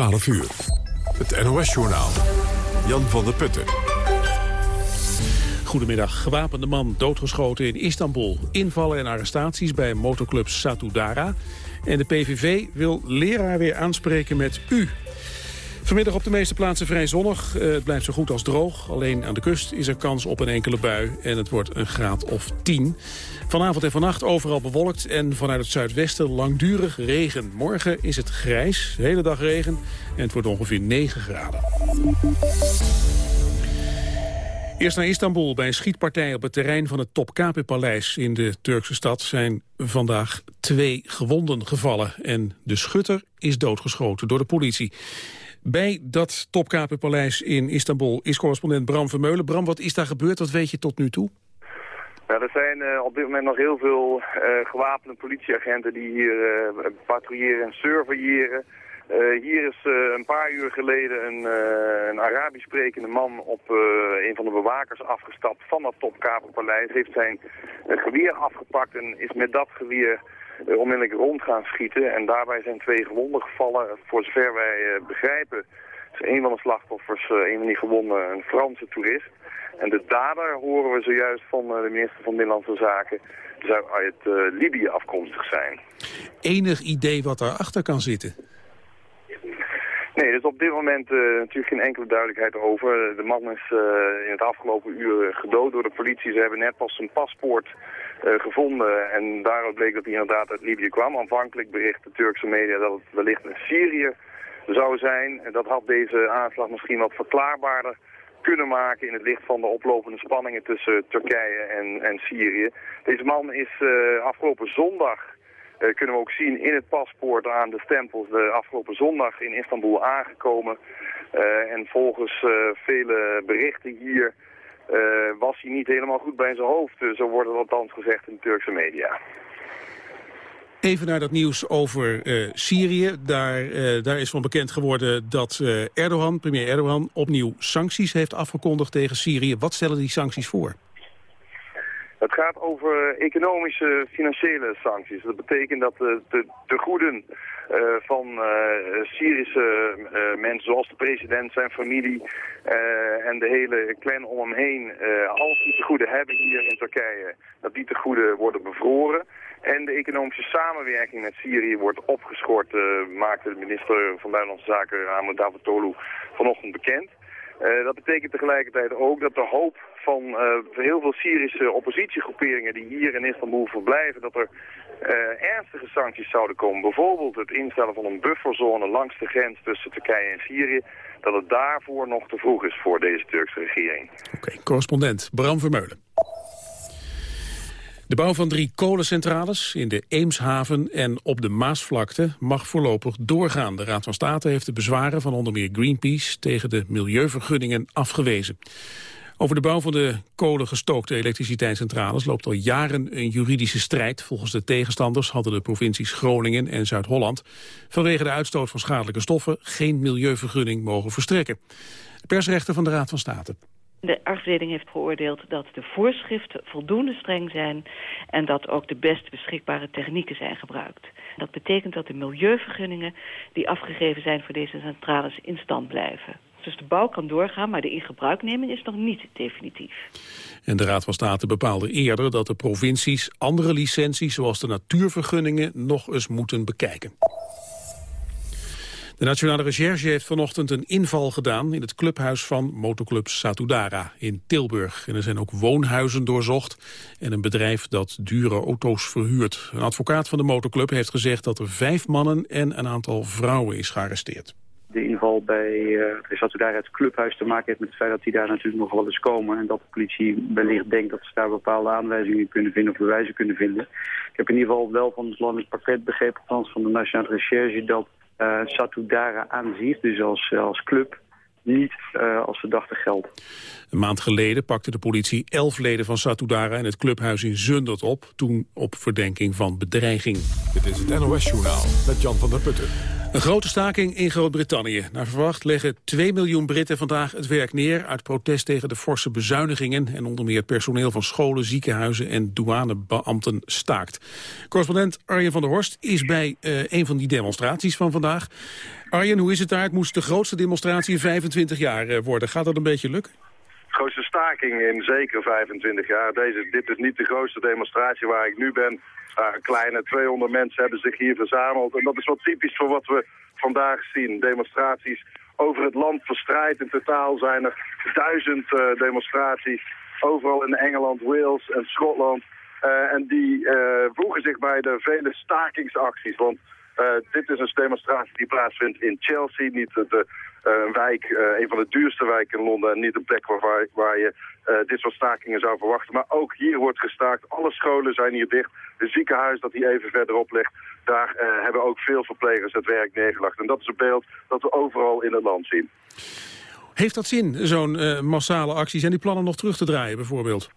12 uur. Het NOS-journaal. Jan van der Putten. Goedemiddag. Gewapende man doodgeschoten in Istanbul. Invallen en arrestaties bij motoclub Satudara. En de PVV wil leraar weer aanspreken met u. Vanmiddag op de meeste plaatsen vrij zonnig. Eh, het blijft zo goed als droog. Alleen aan de kust is er kans op een enkele bui. En het wordt een graad of 10. Vanavond en vannacht overal bewolkt. En vanuit het zuidwesten langdurig regen. Morgen is het grijs. Hele dag regen. En het wordt ongeveer 9 graden. Eerst naar Istanbul. Bij een schietpartij op het terrein van het Topkapi-paleis in de Turkse stad zijn vandaag twee gewonden gevallen. En de schutter is doodgeschoten door de politie. Bij dat Topkapi-paleis in Istanbul is correspondent Bram Vermeulen. Bram, wat is daar gebeurd? Wat weet je tot nu toe? Ja, er zijn uh, op dit moment nog heel veel uh, gewapende politieagenten die hier uh, patrouilleren en surveilleren. hier is een paar uur geleden een, een Arabisch sprekende man op een van de bewakers afgestapt van dat Topkamerpaleis. Heeft zijn geweer afgepakt en is met dat geweer onmiddellijk rond gaan schieten. En daarbij zijn twee gewonden gevallen. Voor zover wij begrijpen is een van de slachtoffers, een van die gewonden, een Franse toerist. En de dader horen we zojuist van eh, de minister van Binnenlandse Zaken zou uit Libië afkomstig zijn. Enig idee wat daarachter kan zitten? Nee, er is op dit moment uh, natuurlijk geen enkele duidelijkheid over. De man is uh, in het afgelopen uur gedood door de politie. Ze hebben net pas zijn paspoort gevonden en daaruit bleek dat hij inderdaad uit Libië kwam. Aanvankelijk bericht de Turkse media dat het wellicht in Syrië zou zijn. Dat had deze aanslag misschien wat verklaarbaarder kunnen maken in het licht van de oplopende spanningen tussen Turkije en, en Syrië. Deze man is uh, afgelopen zondag, uh, kunnen we ook zien in het paspoort aan de stempels, afgelopen zondag in Istanbul aangekomen. En volgens vele berichten hier was hij niet helemaal goed bij zijn hoofd. zo wordt het althans gezegd in de Turkse media. Even naar dat nieuws over uh, Syrië. Daar, daar is van bekend geworden dat Erdogan, premier Erdogan, opnieuw sancties heeft afgekondigd tegen Syrië. Wat stellen die sancties voor? Het gaat over economische, financiële sancties. Dat betekent dat de, de, de goeden van Syrische mensen, zoals de president, zijn familie en de hele clan om hem heen, alles die te goede hebben hier in Turkije, dat die te goede worden bevroren. En de economische samenwerking met Syrië wordt opgeschort, maakte de minister van Buitenlandse Zaken Ahmed Davutoglu vanochtend bekend. Uh, dat betekent tegelijkertijd ook dat de hoop van uh, heel veel Syrische oppositiegroeperingen die hier in Istanbul verblijven, dat er ernstige sancties zouden komen. Bijvoorbeeld het instellen van een bufferzone langs de grens tussen Turkije en Syrië. Dat het daarvoor nog te vroeg is voor deze Turkse regering. Oké, correspondent Bram Vermeulen. De bouw van drie kolencentrales in de Eemshaven en op de Maasvlakte mag voorlopig doorgaan. De Raad van State heeft de bezwaren van onder meer Greenpeace tegen de milieuvergunningen afgewezen. Over de bouw van de kolengestookte elektriciteitscentrales loopt al jaren een juridische strijd. Volgens de tegenstanders hadden de provincies Groningen en Zuid-Holland vanwege de uitstoot van schadelijke stoffen geen milieuvergunning mogen verstrekken. Persrechter van de Raad van State. De afdeling heeft geoordeeld dat de voorschriften voldoende streng zijn... en dat ook de best beschikbare technieken zijn gebruikt. Dat betekent dat de milieuvergunningen die afgegeven zijn voor deze centrales in stand blijven. Dus de bouw kan doorgaan, maar de ingebruikneming is nog niet definitief. En de Raad van State bepaalde eerder dat de provincies andere licenties... zoals de natuurvergunningen nog eens moeten bekijken. De Nationale Recherche heeft vanochtend een inval gedaan in het clubhuis van motoclub Satudara in Tilburg. En er zijn ook woonhuizen doorzocht en een bedrijf dat dure auto's verhuurt. Een advocaat van de motoclub heeft gezegd dat er vijf mannen en een aantal vrouwen is gearresteerd. De inval bij uh, het clubhuis te maken heeft met het feit dat die daar natuurlijk nog wel eens komen. En dat de politie wellicht denkt dat ze daar bepaalde aanwijzingen kunnen vinden of bewijzen kunnen vinden. Ik heb in ieder geval wel van het landelijk pakket begrepen, van de Nationale Recherche, dat uh, Satudara aan zich, dus als, als club, niet uh, als verdachte geldt. Een maand geleden pakte de politie elf leden van Satudara in het clubhuis in Zundert op, toen op verdenking van bedreiging. Dit is het NOS-journaal met Jan van der Putten. Een grote staking in Groot-Brittannië. Naar verwacht leggen 2 miljoen Britten vandaag het werk neer... uit protest tegen de forse bezuinigingen... en onder meer personeel van scholen, ziekenhuizen en douanebeambten staakt. Correspondent Arjen van der Horst is bij uh, een van die demonstraties van vandaag. Arjen, hoe is het daar? Het moest de grootste demonstratie in 25 jaar uh, worden. Gaat dat een beetje lukken? Grootste staking in zeker 25 jaar. Deze, dit is niet de grootste demonstratie waar ik nu ben. Uh, kleine 200 mensen hebben zich hier verzameld. En dat is wat typisch voor wat we vandaag zien. Demonstraties over het land verspreid. In totaal zijn er duizend uh, demonstraties. Overal in Engeland, Wales en Schotland. Uh, en die voegen zich bij de vele stakingsacties. Want dit is een demonstratie die plaatsvindt in Chelsea. Niet de eh, een wijk, eh, een van de duurste wijken in Londen... en niet een plek waar, waar je eh, dit soort stakingen zou verwachten. Maar ook hier wordt gestaakt. Alle scholen zijn hier dicht. De ziekenhuis dat hier even verderop ligt... daar hebben ook veel verplegers het werk neergelegd. En dat is een beeld dat we overal in het land zien. Heeft dat zin, zo'n massale actie? Zijn die plannen nog terug te draaien bijvoorbeeld?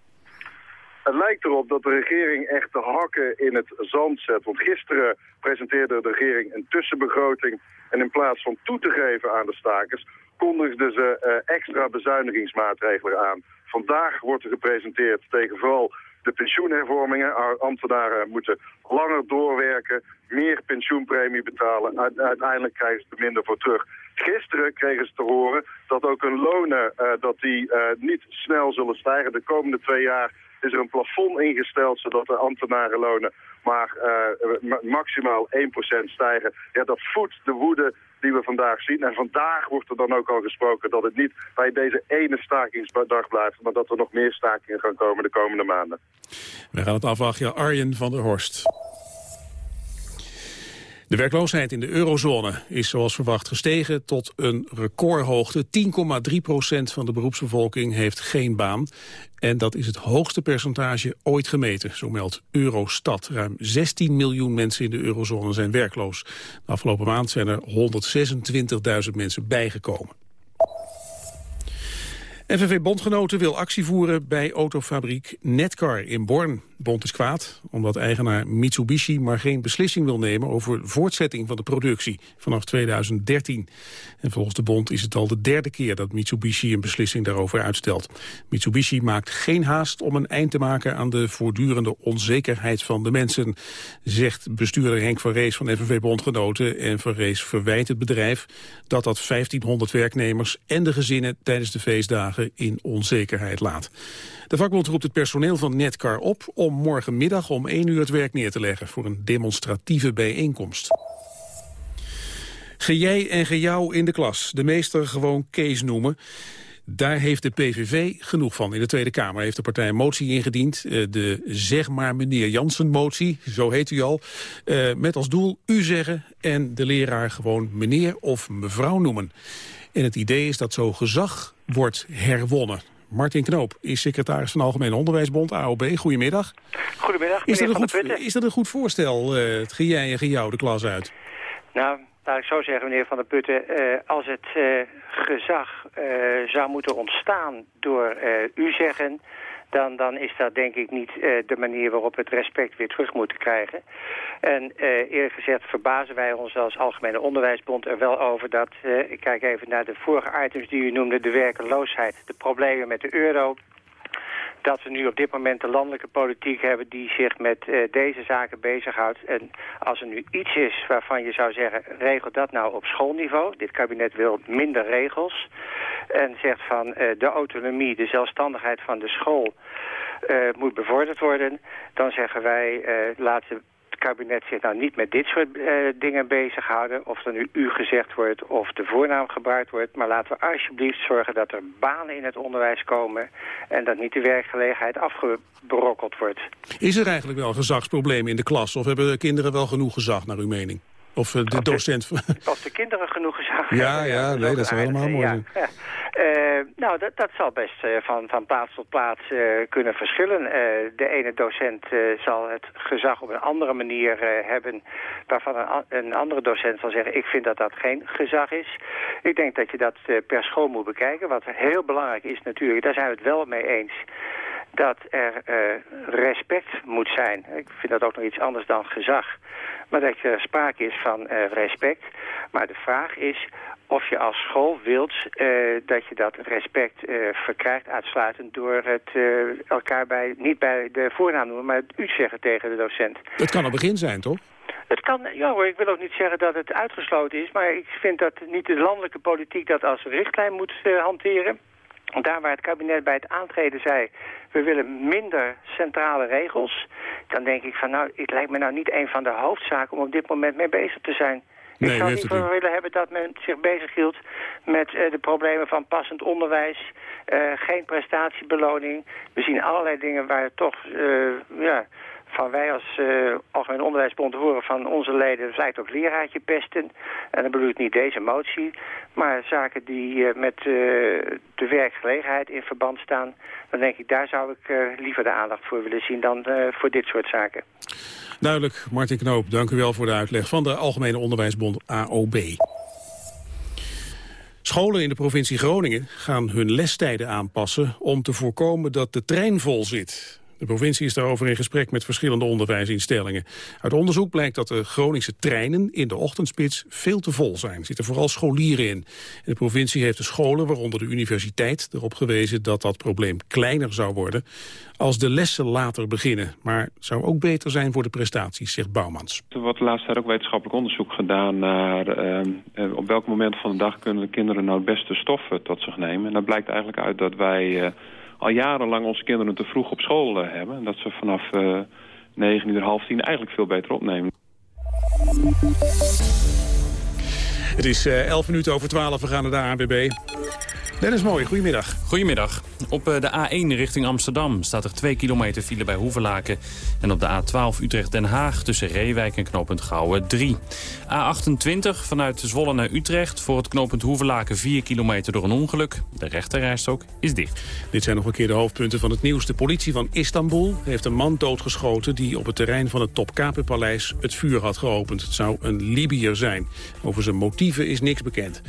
Het lijkt erop dat de regering echt de hakken in het zand zet. Want gisteren presenteerde de regering een tussenbegroting en in plaats van toe te geven aan de stakers, kondigden ze uh, extra bezuinigingsmaatregelen aan. Vandaag wordt er gepresenteerd tegen vooral de pensioenhervormingen. Ambtenaren moeten langer doorwerken, meer pensioenpremie betalen. Uiteindelijk krijgen ze er minder voor terug. Gisteren kregen ze te horen dat ook hun lonen uh, dat die, uh, niet snel zullen stijgen. De komende twee jaar is er een plafond ingesteld zodat de ambtenarenlonen maar uh, maximaal 1% stijgen. Ja, dat voedt de woede die we vandaag zien. En vandaag wordt er dan ook al gesproken dat het niet bij deze ene stakingsdag blijft... maar dat er nog meer stakingen gaan komen de komende maanden. We gaan het afwachten. Arjen van der Horst. De werkloosheid in de eurozone is zoals verwacht gestegen tot een recordhoogte. 10,3 procent van de beroepsbevolking heeft geen baan. En dat is het hoogste percentage ooit gemeten, zo meldt Eurostat. Ruim 16 miljoen mensen in de eurozone zijn werkloos. De afgelopen maand zijn er 126.000 mensen bijgekomen. FNV-bondgenoten wil actie voeren bij autofabriek Netcar in Born. Bond is kwaad omdat eigenaar Mitsubishi maar geen beslissing wil nemen over voortzetting van de productie vanaf 2013. En volgens de bond is het al de derde keer dat Mitsubishi een beslissing daarover uitstelt. Mitsubishi maakt geen haast om een eind te maken aan de voortdurende onzekerheid van de mensen, zegt bestuurder Henk van Rees van FNV-bondgenoten. En van Rees verwijt het bedrijf dat dat 1500 werknemers en de gezinnen tijdens de feestdagen in onzekerheid laat. De vakbond roept het personeel van Netcar op om morgenmiddag om 1 uur het werk neer te leggen voor een demonstratieve bijeenkomst. Gejij en gejouw in de klas. De meester gewoon Kees noemen. Daar heeft de PVV genoeg van. In de Tweede Kamer heeft de partij een motie ingediend. Eh, de zeg maar meneer Jansen-motie, zo heet u al. Eh, met als doel u zeggen en de leraar gewoon meneer of mevrouw noemen. En het idee is dat zo gezag wordt herwonnen. Martin Knoop is secretaris van de Algemene Onderwijsbond, AOB. Goedemiddag. Goedemiddag, is dat, een goed, is dat een goed voorstel, uh, het gejij en gejouw de klas uit? Nou, laat ik zo zeggen, meneer Van der Putten. Uh, als het uh, gezag zou moeten ontstaan door u zeggen dan, dan is dat denk ik niet uh, de manier waarop we het respect weer terug moeten krijgen. En uh, eerlijk gezegd verbazen wij ons als Algemene Onderwijsbond er wel over dat, uh, ik kijk even naar de vorige items die u noemde, de werkeloosheid, de problemen met de euro, dat we nu op dit moment de landelijke politiek hebben die zich met uh, deze zaken bezighoudt. En als er nu iets is waarvan je zou zeggen, regel dat nou op schoolniveau. Dit kabinet wil minder regels. En zegt van uh, de autonomie, de zelfstandigheid van de school uh, moet bevorderd worden. Dan zeggen wij, laten kabinet zich nou niet met dit soort uh, dingen bezighouden. Of er nu u gezegd wordt of de voornaam gebruikt wordt. Maar laten we alsjeblieft zorgen dat er banen in het onderwijs komen. En dat niet de werkgelegenheid afgebrokkeld wordt. Is er eigenlijk wel gezagsproblemen in de klas? Of hebben de kinderen wel genoeg gezag naar uw mening? Of uh, de docent... Of de kinderen genoeg gezag Ja, ja, nee, dat is helemaal mooi. Ja. Uh, nou, dat, dat zal best uh, van, van plaats tot plaats uh, kunnen verschillen. de ene docent zal het gezag op een andere manier hebben... waarvan een, een, andere docent zal zeggen... ik vind dat dat geen gezag is. Ik denk dat je dat per school moet bekijken. Wat heel belangrijk is natuurlijk, daar zijn we het wel mee eens dat er respect moet zijn. Ik vind dat ook nog iets anders dan gezag. Maar dat er sprake is van respect. Maar de vraag is of je als school wilt dat je dat respect verkrijgt uitsluitend door het elkaar bij, niet bij de voornaam noemen, maar het u zeggen tegen de docent. Het kan een begin zijn, toch? Het kan, ja hoor, ik wil ook niet zeggen dat het uitgesloten is, maar ik vind dat niet de landelijke politiek dat als richtlijn moet hanteren. Daar waar het kabinet bij het aantreden zei, we willen minder centrale regels, dan denk ik van nou, het lijkt me nou niet een van de hoofdzaken om op dit moment mee bezig te zijn. Nee, ik zou niet voor willen hebben dat men zich bezighield met uh, de problemen van passend onderwijs, uh, geen prestatiebeloning. We zien allerlei dingen waar toch ja, van wij als uh, Algemeen Onderwijsbond horen van onze leden... het lijkt ook leraartje pesten. En dan bedoel ik niet deze motie. Maar zaken die uh, met uh, de werkgelegenheid in verband staan... dan denk ik, daar zou ik liever de aandacht voor willen zien... dan voor dit soort zaken. Duidelijk, Martin Knoop, dank u wel voor de uitleg... van de Algemene Onderwijsbond AOB. Scholen in de provincie Groningen gaan hun lestijden aanpassen... om te voorkomen dat de trein vol zit. De provincie is daarover in gesprek met verschillende onderwijsinstellingen. Uit onderzoek blijkt dat de Groningse treinen in de ochtendspits veel te vol zijn. Er zitten vooral scholieren in. de provincie heeft de scholen, waaronder de universiteit, erop gewezen dat dat probleem kleiner zou worden als de lessen later beginnen. Maar het zou ook beter zijn voor de prestaties, zegt Bouwmans. Er wordt tijd ook wetenschappelijk onderzoek gedaan naar ehm, eh, op welk moment van de dag kunnen de kinderen nou het beste stoffen tot zich nemen. En dat blijkt eigenlijk uit dat wij... Eh, al jarenlang onze kinderen te vroeg op school eh, hebben. En dat ze vanaf uh, 9 uur, half tien eigenlijk veel beter opnemen. Het is uh, eh, 11 minuten over 12. We gaan naar de ANWB. Dennis Mooi, goedemiddag. Goedemiddag. Op eh, de A1 richting Amsterdam staat er 2 kilometer file bij Hoevelaken. En op de A12 Utrecht-Den Haag tussen Reewijk en knooppunt Gouwen 3. A28 vanuit Zwolle naar Utrecht voor het knooppunt Hoevelaken 4 kilometer door een ongeluk. De rechterrijstok is dicht. Dit zijn nog een keer de hoofdpunten van het nieuws. De politie van Istanbul heeft een man doodgeschoten... die op het terrein van het Topkapi-paleis het vuur had geopend. Het zou een Libiër zijn. Over zijn motieven is niks bekend.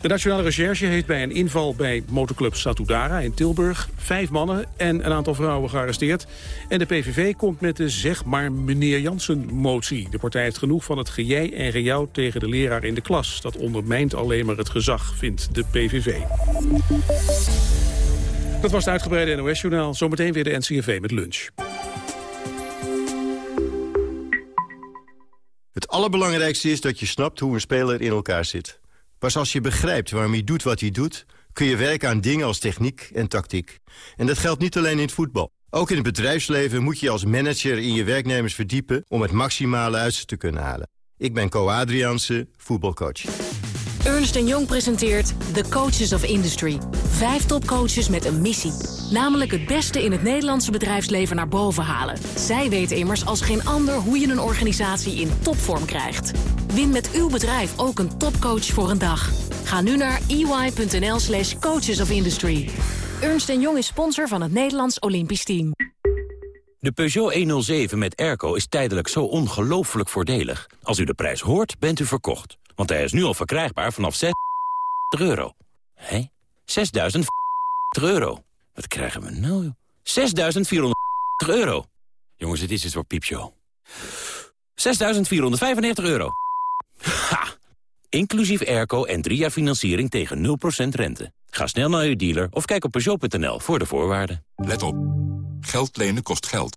De Nationale Recherche heeft bij een inval bij motorclub Satudara in Tilburg... vijf mannen en een aantal vrouwen gearresteerd. En de PVV komt met de zeg maar meneer Jansen-motie. De partij heeft genoeg van het gejij en gejouw tegen de leraar in de klas. Dat ondermijnt alleen maar het gezag, vindt de PVV. Dat was het uitgebreide NOS-journaal. Zometeen weer de NCRV met lunch. Het allerbelangrijkste is dat je snapt hoe een speler in elkaar zit. Pas als je begrijpt waarom hij doet wat hij doet... kun je werken aan dingen als techniek en tactiek. En dat geldt niet alleen in het voetbal. Ook in het bedrijfsleven moet je als manager in je werknemers verdiepen... om het maximale uit ze te kunnen halen. Ik ben Co Adriaanse, voetbalcoach. Ernst Jong presenteert The Coaches of Industry. Vijf topcoaches met een missie. Namelijk het beste in het Nederlandse bedrijfsleven naar boven halen. Zij weten immers als geen ander hoe je een organisatie in topvorm krijgt. Win met uw bedrijf ook een topcoach voor een dag. Ga nu naar ey.nl slash coaches of industry. Ernst Jong is sponsor van het Nederlands Olympisch Team. De Peugeot 107 met airco is tijdelijk zo ongelooflijk voordelig. Als u de prijs hoort, bent u verkocht. Want hij is nu al verkrijgbaar vanaf 6 euro. Hé? 6.000 euro. Wat krijgen we nou? 6.400 euro. Jongens, dit is het voor piepshow. 6.495 euro. Ha! Inclusief airco en drie jaar financiering tegen 0% rente. Ga snel naar uw dealer of kijk op Peugeot.nl voor de voorwaarden. Let op. Geld lenen kost geld.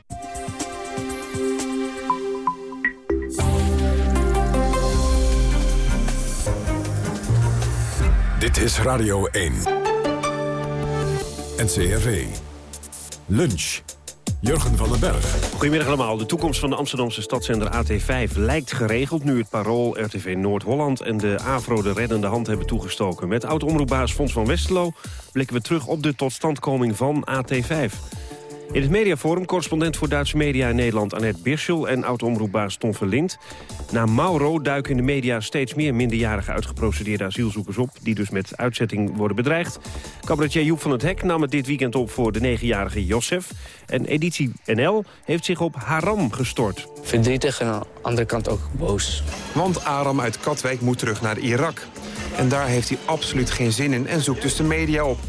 Dit is Radio 1. NCRV. Lunch. Jurgen van den Berg. Goedemiddag allemaal. De toekomst van de Amsterdamse stadszender AT5 lijkt geregeld... nu het Parool, RTV Noord-Holland en de AVRO de reddende hand hebben toegestoken. Met oud-omroepbaas Fons van Westerlo blikken we terug op de totstandkoming van AT5. In het mediaforum correspondent voor Duitse media in Nederland Annette Birschel en oud-omroepbaas Tom Verlind. Na Mauro duiken in de media steeds meer minderjarige uitgeprocedeerde asielzoekers op... die dus met uitzetting worden bedreigd. Cabaretier Joep van het Hek nam het dit weekend op voor de negenjarige Josef. En editie NL heeft zich op Haram gestort. Verdrietig en aan de andere kant ook boos. Want Aram uit Katwijk moet terug naar Irak. En daar heeft hij absoluut geen zin in en zoekt dus de media op.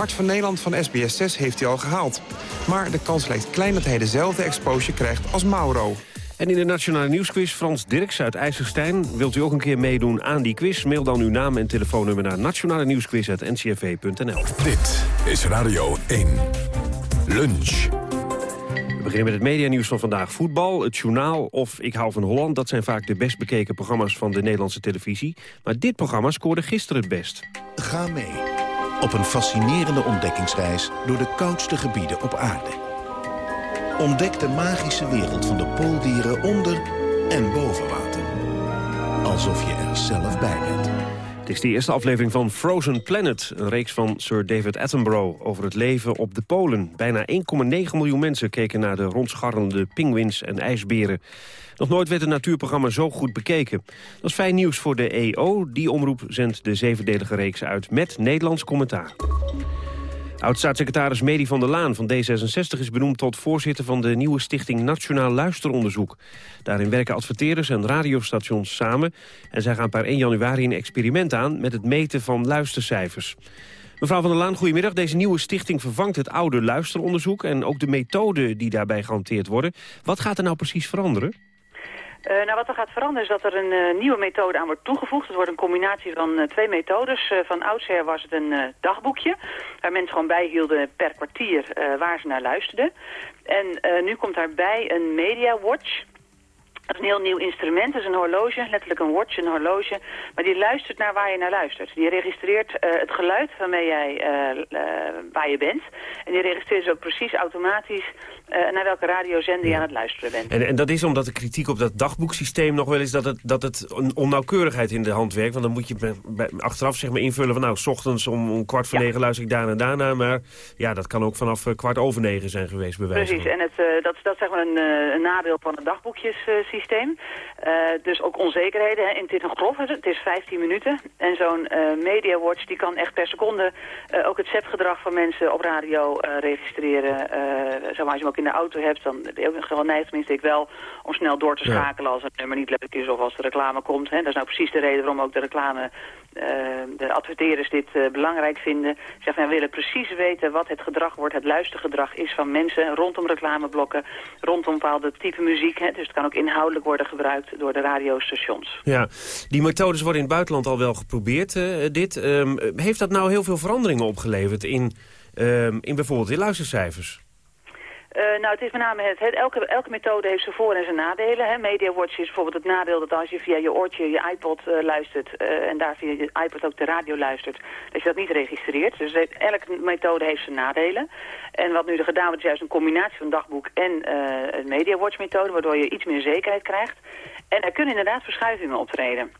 Hart van Nederland van SBS6 heeft hij al gehaald. Maar de kans lijkt klein dat hij dezelfde exposure krijgt als Mauro. En in de Nationale Nieuwsquiz Frans Dirks uit IJsselstein. Wilt u ook een keer meedoen aan die quiz? Mail dan uw naam en telefoonnummer naar nationale nieuwsquiz.ncrv.nl. Dit is Radio 1. Lunch. We beginnen met het medianieuws van vandaag. Voetbal, het journaal of Ik hou van Holland... dat zijn vaak de best bekeken programma's van de Nederlandse televisie. Maar dit programma scoorde gisteren het best. Ga mee op een fascinerende ontdekkingsreis... door de koudste gebieden op aarde. Ontdek de magische wereld van de pooldieren onder en boven water. Alsof je er zelf bij bent. Is de eerste aflevering van Frozen Planet, een reeks van Sir David Attenborough over het leven op de Polen. Bijna 1,9 miljoen mensen keken naar de rondscharrelende pinguïns en ijsberen. Nog nooit werd een natuurprogramma zo goed bekeken. Dat is fijn nieuws voor de EO. Die omroep zendt de zevendelige reeks uit met Nederlands commentaar. Oud-staatssecretaris Medi van der Laan van D66 is benoemd tot voorzitter van de nieuwe stichting Nationaal Luisteronderzoek. Daarin werken adverteerders en radiostations samen en zij gaan per 1 januari een experiment aan met het meten van luistercijfers. Mevrouw van der Laan, goedemiddag. Deze nieuwe stichting vervangt het oude luisteronderzoek en ook de methoden die daarbij gehanteerd worden. Wat gaat er nou precies veranderen? Uh, nou, wat er gaat veranderen is dat er een uh, nieuwe methode aan wordt toegevoegd. Het wordt een combinatie van uh, twee methodes. van oudsher was het een dagboekje, waar mensen gewoon bijhielden per kwartier waar ze naar luisterden. En nu komt daarbij een media watch. Dat is een heel nieuw instrument, dat is een horloge, letterlijk een watch, een horloge. Maar die luistert naar waar je naar luistert. Die registreert uh, het geluid waarmee jij, uh, uh, waar je bent. En die registreert dus ook precies automatisch naar welke radiozender je aan het luisteren bent. En, en dat is omdat de kritiek op dat dagboeksysteem nog wel is dat het, dat het een onnauwkeurigheid in de hand werkt. Want dan moet je bij, bij, achteraf zeg maar invullen van nou, s ochtends om, om kwart voor ja. negen luister ik daar en daarna. Maar ja, dat kan ook vanaf kwart over negen zijn geweest bij wijze Precies, en het, dat, dat is zeg maar een, een nadeel van het dagboekjessysteem systeem. Uh, dus ook onzekerheden. Hè. Het is een grof, het is 15 minuten. En zo'n uh, Media Watch die kan echt per seconde uh, ook het sepgedrag van mensen op radio registreren. zeg maar, als je hem ook in de auto hebt, dan ben je ook wel neigt, tenminste ik wel, om snel door te schakelen ja. als het nummer niet leuk is of als de reclame komt. Hè. Dat is nou precies de reden waarom ook de reclame de adverteerders dit belangrijk vinden. Ze zeggen, we willen precies weten wat het gedrag wordt, het luistergedrag is van mensen rondom reclameblokken, rondom bepaalde type muziek. Hè. Dus het kan ook worden gebruikt door de radiostations. Ja, die methodes worden in het buitenland al wel geprobeerd, uh, dit. Um, heeft dat nou heel veel veranderingen opgeleverd in, um, in bijvoorbeeld in luistercijfers? Uh, nou, het is met name het, elke, elke methode heeft zijn voor- en zijn nadelen. Hè. MediaWatch is bijvoorbeeld het nadeel dat als je via je oortje je iPod uh, luistert... Uh, en daar via je iPod ook de radio luistert, dat je dat niet registreert. Dus elke methode heeft zijn nadelen. En wat nu er gedaan wordt is juist een combinatie van dagboek en een MediaWatch-methode... waardoor je iets meer zekerheid krijgt. En er kunnen inderdaad verschuivingen optreden.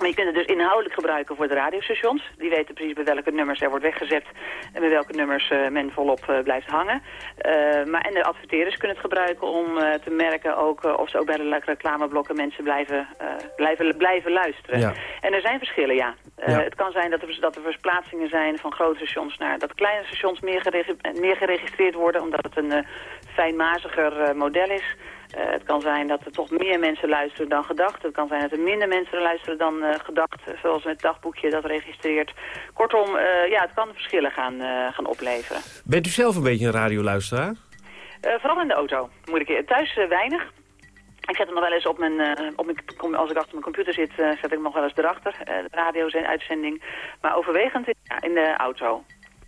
Maar je kunt het dus inhoudelijk gebruiken voor de radiostations. Die weten precies bij welke nummers er wordt weggezet en bij welke nummers uh, men volop uh, blijft hangen. Uh, maar en de adverteerders kunnen het gebruiken om te merken ook of ze ook bij de reclameblokken mensen blijven, blijven, blijven luisteren. Ja. En er zijn verschillen, ja. ja. Het kan zijn dat er, dat er verplaatsingen zijn van grote stations naar dat kleine stations meer, gereg meer geregistreerd worden omdat het een fijnmaziger model is. Uh, het kan zijn dat er toch meer mensen luisteren dan gedacht. Het kan zijn dat er minder mensen luisteren dan uh, gedacht. Zoals met het dagboekje dat registreert. Kortom, uh, ja, het kan verschillen gaan, gaan opleveren. Bent u zelf een beetje een radioluisteraar? vooral in de auto, moet ik Thuis weinig. Ik zet hem nog wel eens op mijn, op mijn, als ik achter mijn computer zit, zet ik hem nog wel eens erachter. de radio zijn uitzending. Maar overwegend ja, in de auto.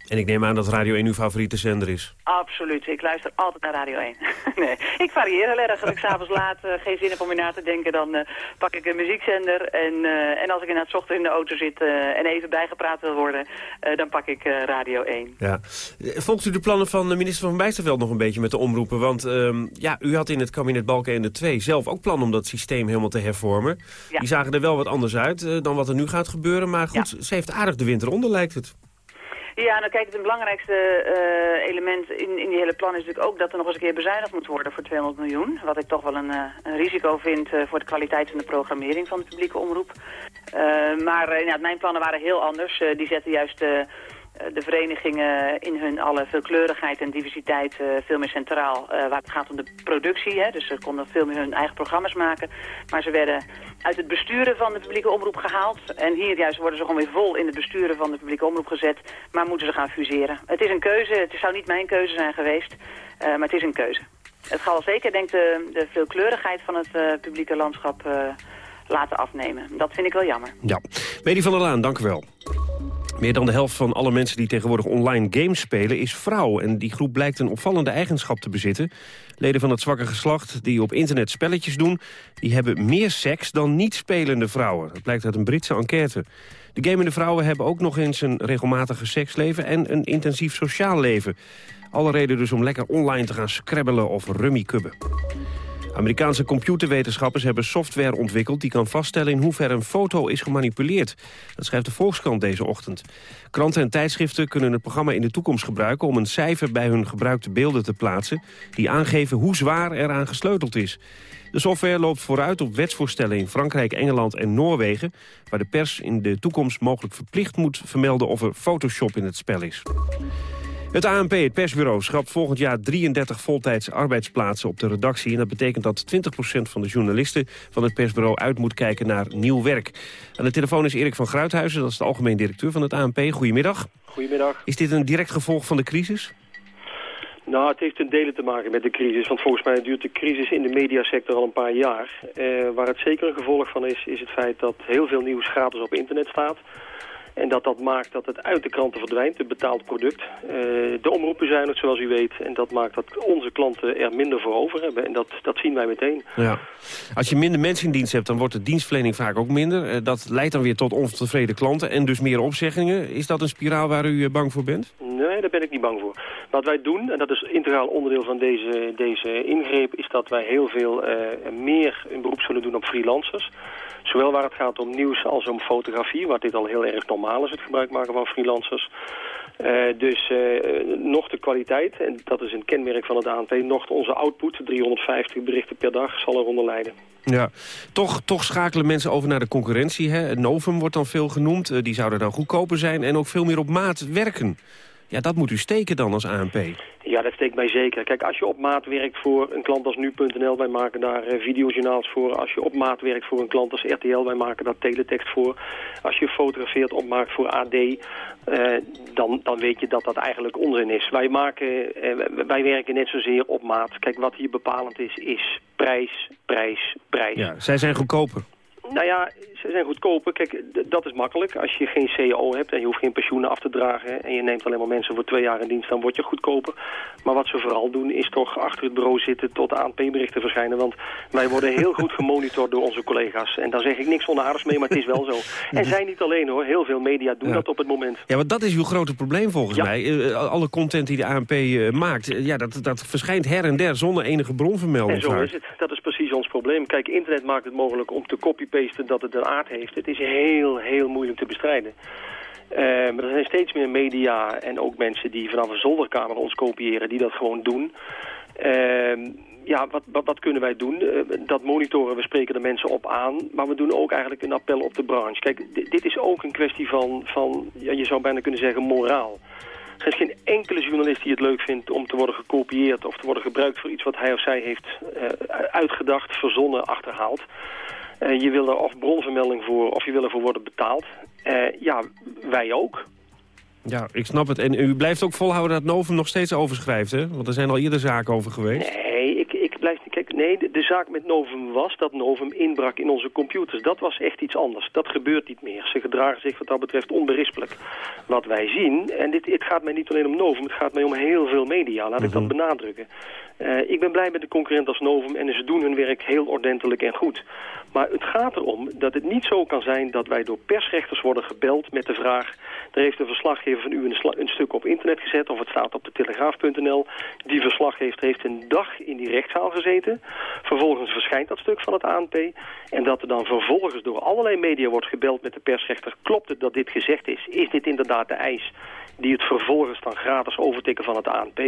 En ik neem aan dat Radio 1 uw favoriete zender is. Absoluut. Ik luister altijd naar Radio 1. nee, ik varieer heel erg. Als ik s'avonds laat uh, geen zin heb om meer na te denken, dan uh, pak ik een muziekzender. En, uh, en als ik inderdaad ochtend in de auto zit en even bijgepraat wil worden, dan pak ik Radio 1. Ja. Volgt u de plannen van de minister van Bijsterveld nog een beetje met de omroepen? Want um, ja, u had in het kabinet Balken de 2 zelf ook plannen om dat systeem helemaal te hervormen. Ja. Die zagen er wel wat anders uit dan wat er nu gaat gebeuren. Maar goed, ja. ze heeft aardig de winter onder, lijkt het. Ja, nou kijk, het belangrijkste uh, element in, in die hele plan is natuurlijk ook dat er nog eens een keer bezuinigd moet worden voor 200 miljoen. Wat ik toch wel een, uh, een risico vind uh, voor de kwaliteit van de programmering van de publieke omroep. maar ja, mijn plannen waren heel anders. die zetten juist de verenigingen in hun alle veelkleurigheid en diversiteit uh, veel meer centraal. Uh, waar het gaat om de productie, hè, dus ze konden veel meer hun eigen programma's maken. Maar ze werden uit het besturen van de publieke omroep gehaald. En hier juist worden ze gewoon weer vol in het besturen van de publieke omroep gezet. Maar moeten ze gaan fuseren. Het is een keuze, het zou niet mijn keuze zijn geweest, maar het is een keuze. Het gaat al zeker, denk ik, de, de veelkleurigheid van het publieke landschap laten afnemen. Dat vind ik wel jammer. Ja. Medi van der Laan, dank u wel. Meer dan de helft van alle mensen die tegenwoordig online games spelen is vrouw. En die groep blijkt een opvallende eigenschap te bezitten. Leden van het zwakke geslacht die op internet spelletjes doen... die hebben meer seks dan niet-spelende vrouwen. Dat blijkt uit een Britse enquête. De gamende vrouwen hebben ook nog eens een regelmatige seksleven... en een intensief sociaal leven. Alle reden dus om lekker online te gaan scrabbelen of rummikubben. Amerikaanse computerwetenschappers hebben software ontwikkeld... die kan vaststellen in hoeverre een foto is gemanipuleerd. Dat schrijft de Volkskrant deze ochtend. Kranten en tijdschriften kunnen het programma in de toekomst gebruiken... om een cijfer bij hun gebruikte beelden te plaatsen... die aangeven hoe zwaar eraan gesleuteld is. De software loopt vooruit op wetsvoorstellen in Frankrijk, Engeland en Noorwegen... waar de pers in de toekomst mogelijk verplicht moet vermelden... of er Photoshop in het spel is. Het ANP, het persbureau, schrapt volgend jaar 33 voltijds arbeidsplaatsen op de redactie. En dat betekent dat 20% van de journalisten van het persbureau uit moet kijken naar nieuw werk. Aan de telefoon is Erik van Gruithuizen, dat is de algemeen directeur van het ANP. Goedemiddag. Goedemiddag. Is dit een direct gevolg van de crisis? Nou, het heeft een delen te maken met de crisis. Want volgens mij duurt de crisis in de mediasector al een paar jaar. Eh, waar het zeker een gevolg van is, is het feit dat heel veel nieuws gratis op internet staat. En dat dat maakt dat het uit de kranten verdwijnt, het betaald product. Uh, de omroepen zijn het, zoals u weet. En dat maakt dat onze klanten er minder voor over hebben. En dat, dat zien wij meteen. Ja. Als je minder mensen in dienst hebt, dan wordt de dienstverlening vaak ook minder. Uh, dat leidt dan weer tot ontevreden klanten en dus meer opzeggingen. Is dat een spiraal waar u uh, bang voor bent? Nee, daar ben ik niet bang voor. Wat wij doen, en dat is integraal onderdeel van deze, deze ingreep... is dat wij heel veel meer een beroep zullen doen op freelancers... Zowel waar het gaat om nieuws als om fotografie, waar dit al heel erg normaal is, het gebruik maken van freelancers. Uh, dus uh, nog de kwaliteit, en dat is een kenmerk van het ANP, nog onze output, 350 berichten per dag, zal eronder leiden. Ja, toch, toch schakelen mensen over naar de concurrentie. Hè? Novum wordt dan veel genoemd, uh, die zouden dan goedkoper zijn en ook veel meer op maat werken. Ja, dat moet u steken dan als ANP. Ja, dat steekt mij zeker. Kijk, als je op maat werkt voor een klant als nu.nl, wij maken daar uh, videojournaals voor. Als je op maat werkt voor een klant als RTL, wij maken daar teletext voor. Als je fotografeert op maat voor AD, uh, eh, dan, dan weet je dat dat eigenlijk onzin is. Wij, maken, uh, wij werken net zozeer op maat. Kijk, wat hier bepalend is, is prijs, prijs, prijs. Ja, zij zijn goedkoper. Nou ja, ze zijn goedkoper. Kijk, dat is makkelijk. Als je geen CAO hebt en je hoeft geen pensioenen af te dragen... en je neemt alleen maar mensen voor twee jaar in dienst, dan word je goedkoper. Maar wat ze vooral doen is toch achter het bureau zitten tot ANP-berichten verschijnen. Want wij worden heel goed gemonitord door onze collega's. En daar zeg ik niks onaardigs mee, maar het is wel zo. En zij niet alleen hoor. Heel veel media doen dat op het moment. Ja, want dat is uw grote probleem volgens mij. Uh, alle content die de ANP eh, maakt, ja, dat, dat verschijnt her en der zonder enige bronvermelding. En zo is het. Dat is precies ons probleem. Kijk, internet maakt het mogelijk om te copy-pasten dat het een heeft. Het is heel, heel moeilijk te bestrijden. Maar er zijn steeds meer media en ook mensen die vanaf een zolderkamer ons kopiëren, die dat gewoon doen. Uh, ja, wat, kunnen wij doen? Uh, dat monitoren, we spreken de mensen op aan. Maar we doen ook eigenlijk een appel op de branche. Kijk, dit is ook een kwestie van, van ja, je zou bijna kunnen zeggen, moraal. Er is geen enkele journalist die het leuk vindt om te worden gekopieerd... of te worden gebruikt voor iets wat hij of zij heeft uitgedacht, verzonnen, achterhaald. Uh, je wil er of bronvermelding voor of je wil ervoor worden betaald. Uh, ja, wij ook. Ja, ik snap het. En u blijft ook volhouden dat Novum nog steeds overschrijft, hè? Want er zijn al eerder zaken over geweest. Nee, ik, ik blijf niet... Kijk, Nee, de, de, zaak met Novum was dat Novum inbrak in onze computers. Dat was echt iets anders. Dat gebeurt niet meer. Ze gedragen zich wat dat betreft onberispelijk. Wat wij zien, en dit, het gaat mij niet alleen om Novum, het gaat mij om heel veel media, laat ik dat Mhm. benadrukken. Eh, ik ben blij met de concurrent als Novum en ze doen hun werk heel ordentelijk en goed. Maar het gaat erom dat het niet zo kan zijn dat wij door persrechters worden gebeld met de vraag... er heeft een verslaggever van u een, stuk op internet gezet of het staat op de telegraaf.nl. Die verslaggever heeft een dag in die rechtszaal gezeten. Vervolgens verschijnt dat stuk van het ANP. En dat er dan vervolgens door allerlei media wordt gebeld met de persrechter... klopt het dat dit gezegd is? Is dit inderdaad de eis die het vervolgens dan gratis overtikken van het ANP?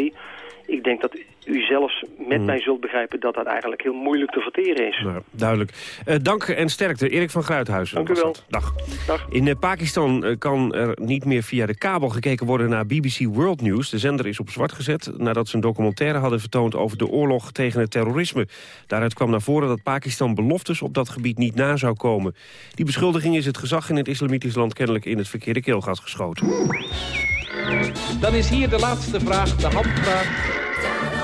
Ik denk dat u zelfs met mij zult begrijpen dat dat eigenlijk heel moeilijk te verteren is. Nou, duidelijk. Eh, dank en sterkte. Erik van Gruithuizen. Dank u wel. Dag. Dag. In eh, Pakistan eh, kan er niet meer via de kabel gekeken worden naar BBC World News. De zender is op zwart gezet nadat ze een documentaire hadden vertoond over de oorlog tegen het terrorisme. Daaruit kwam naar voren dat Pakistan beloftes op dat gebied niet na zou komen. Die beschuldiging is het gezag in het islamitisch land kennelijk in het verkeerde keelgat geschoten. Dan is hier de laatste vraag, de handvraag.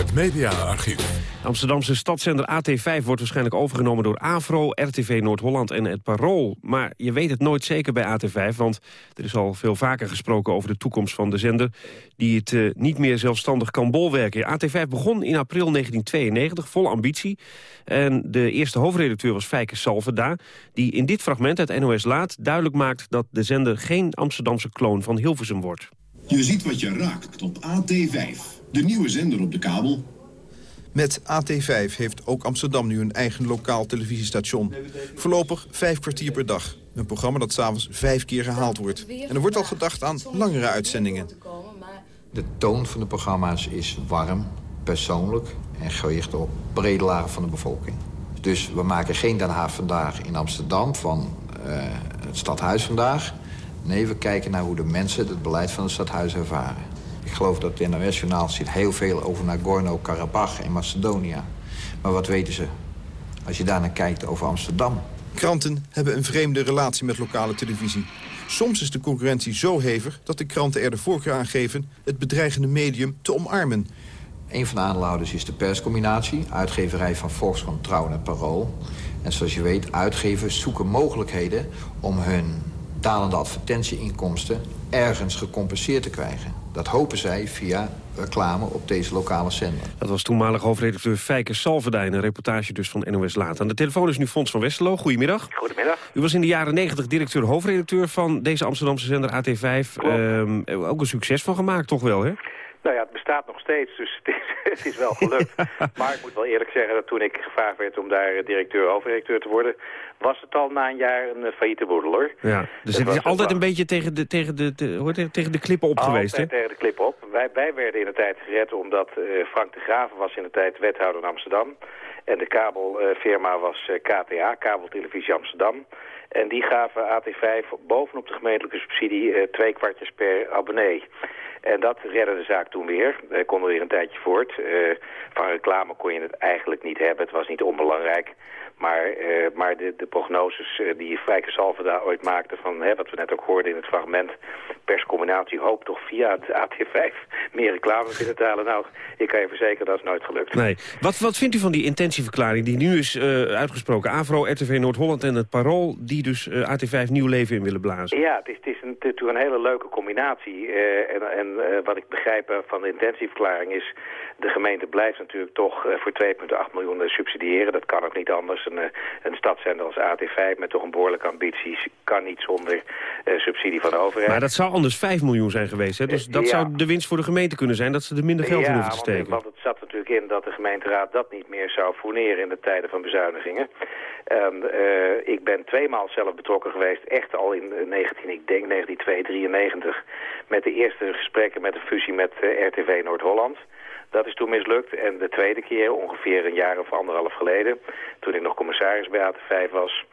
Het mediaarchief. De Amsterdamse stadszender AT5 wordt waarschijnlijk overgenomen door AVRO, RTV Noord-Holland en het Parool. Maar je weet het nooit zeker bij AT5, want er is al veel vaker gesproken over de toekomst van de zender, die het eh, niet meer zelfstandig kan bolwerken. AT5 begon in april 1992, vol ambitie. En de eerste hoofdredacteur was Fijke Salveda, die in dit fragment uit NOS Laat duidelijk maakt dat de zender geen Amsterdamse kloon van Hilversum wordt. Je ziet wat je raakt op AT5, de nieuwe zender op de kabel. Met AT5 heeft ook Amsterdam nu een eigen lokaal televisiestation. Voorlopig vijf kwartier per dag. Een programma dat s'avonds vijf keer gehaald wordt. En er wordt al gedacht aan langere uitzendingen. De toon van de programma's is warm, persoonlijk en gericht op brede lagen van de bevolking. Dus we maken geen Den Haag vandaag in Amsterdam van eh, het stadhuis vandaag. Nee, we kijken naar hoe de mensen het beleid van het stadhuis ervaren. Ik geloof dat het NOS-journaal ziet heel veel over Nagorno-Karabakh en Macedonië. Maar wat weten ze als je daarnaar kijkt over Amsterdam? Kranten hebben een vreemde relatie met lokale televisie. Soms is de concurrentie zo hevig dat de kranten er de voorkeur aan geven... het bedreigende medium te omarmen. Een van de aandeelhouders is de perscombinatie, uitgeverij van Volkskrant, Trouw en Parool. En zoals je weet, uitgevers zoeken mogelijkheden om hun dalende advertentieinkomsten ergens gecompenseerd te krijgen. Dat hopen zij via reclame op deze lokale zender. Dat was toenmalig hoofdredacteur Fijke Salverdijn. Een reportage dus van NOS Laat. Aan de telefoon is nu Fons van Westerlo. Goedemiddag. Goedemiddag. U was in de jaren 90 directeur-hoofdredacteur van deze Amsterdamse zender AT5. Ehm, ook een succes van gemaakt, toch wel, hè? Nou ja, het bestaat nog steeds, dus het is, het is wel gelukt. maar ik moet wel eerlijk zeggen dat toen ik gevraagd werd om daar eh, directeur, hoofdredacteur te worden... was het al na een jaar een eh, failliete boedel, hoor. Ja, dus het is altijd een beetje tegen de, tegen de, tegen de klippen op geweest, hè? Altijd tegen de klip op. Wij, wij werden in de tijd gered omdat eh, Frank de Graven was in de tijd wethouder in Amsterdam. En de kabelfirma was KTA, Kabeltelevisie Amsterdam. En die gaven AT5 bovenop de gemeentelijke subsidie twee kwartjes per abonnee. En dat redde de zaak toen weer. We konden weer een tijdje voort. Eh, van reclame kon je het eigenlijk niet hebben. Het was niet onbelangrijk. Maar, eh, maar de, de prognoses eh, die Fijke Salvada ooit maakte... van hè, wat we net ook hoorden in het fragment... perscombinatie hoopt toch via het AT5 meer reclame binnen te halen. Nou, ik kan je verzekeren dat is nooit gelukt. Nee. Wat, wat vindt u van die intentieverklaring die nu is eh, uitgesproken? AVRO, RTV Noord-Holland en het Parool... die dus eh, AT5 nieuw leven in willen blazen? Ja, het is, het is een, natuurlijk een hele leuke combinatie. En en wat ik begrijp van de intentieverklaring is... de gemeente blijft natuurlijk toch voor 2,8 miljoen subsidiëren. Dat kan ook niet anders. Een, eh, een stadszender als AT5 met toch een behoorlijke ambities... kan niet zonder eh, subsidie van de overheid. Maar dat zou anders 5 miljoen zijn geweest, hè? Dus dat Ja. zou de winst voor de gemeente kunnen zijn... dat ze er minder geld in hoeven te steken. Want, het zat natuurlijk in dat de gemeenteraad dat niet meer zou fourneren in de tijden van bezuinigingen. En, eh, ik ben tweemaal zelf betrokken geweest, echt al in eh, 19, ik denk 1993, met de eerste gesprekken met de fusie met eh, RTV Noord-Holland. Dat is toen mislukt. En de tweede keer, ongeveer een jaar of anderhalf geleden, toen ik nog commissaris bij AT5 was...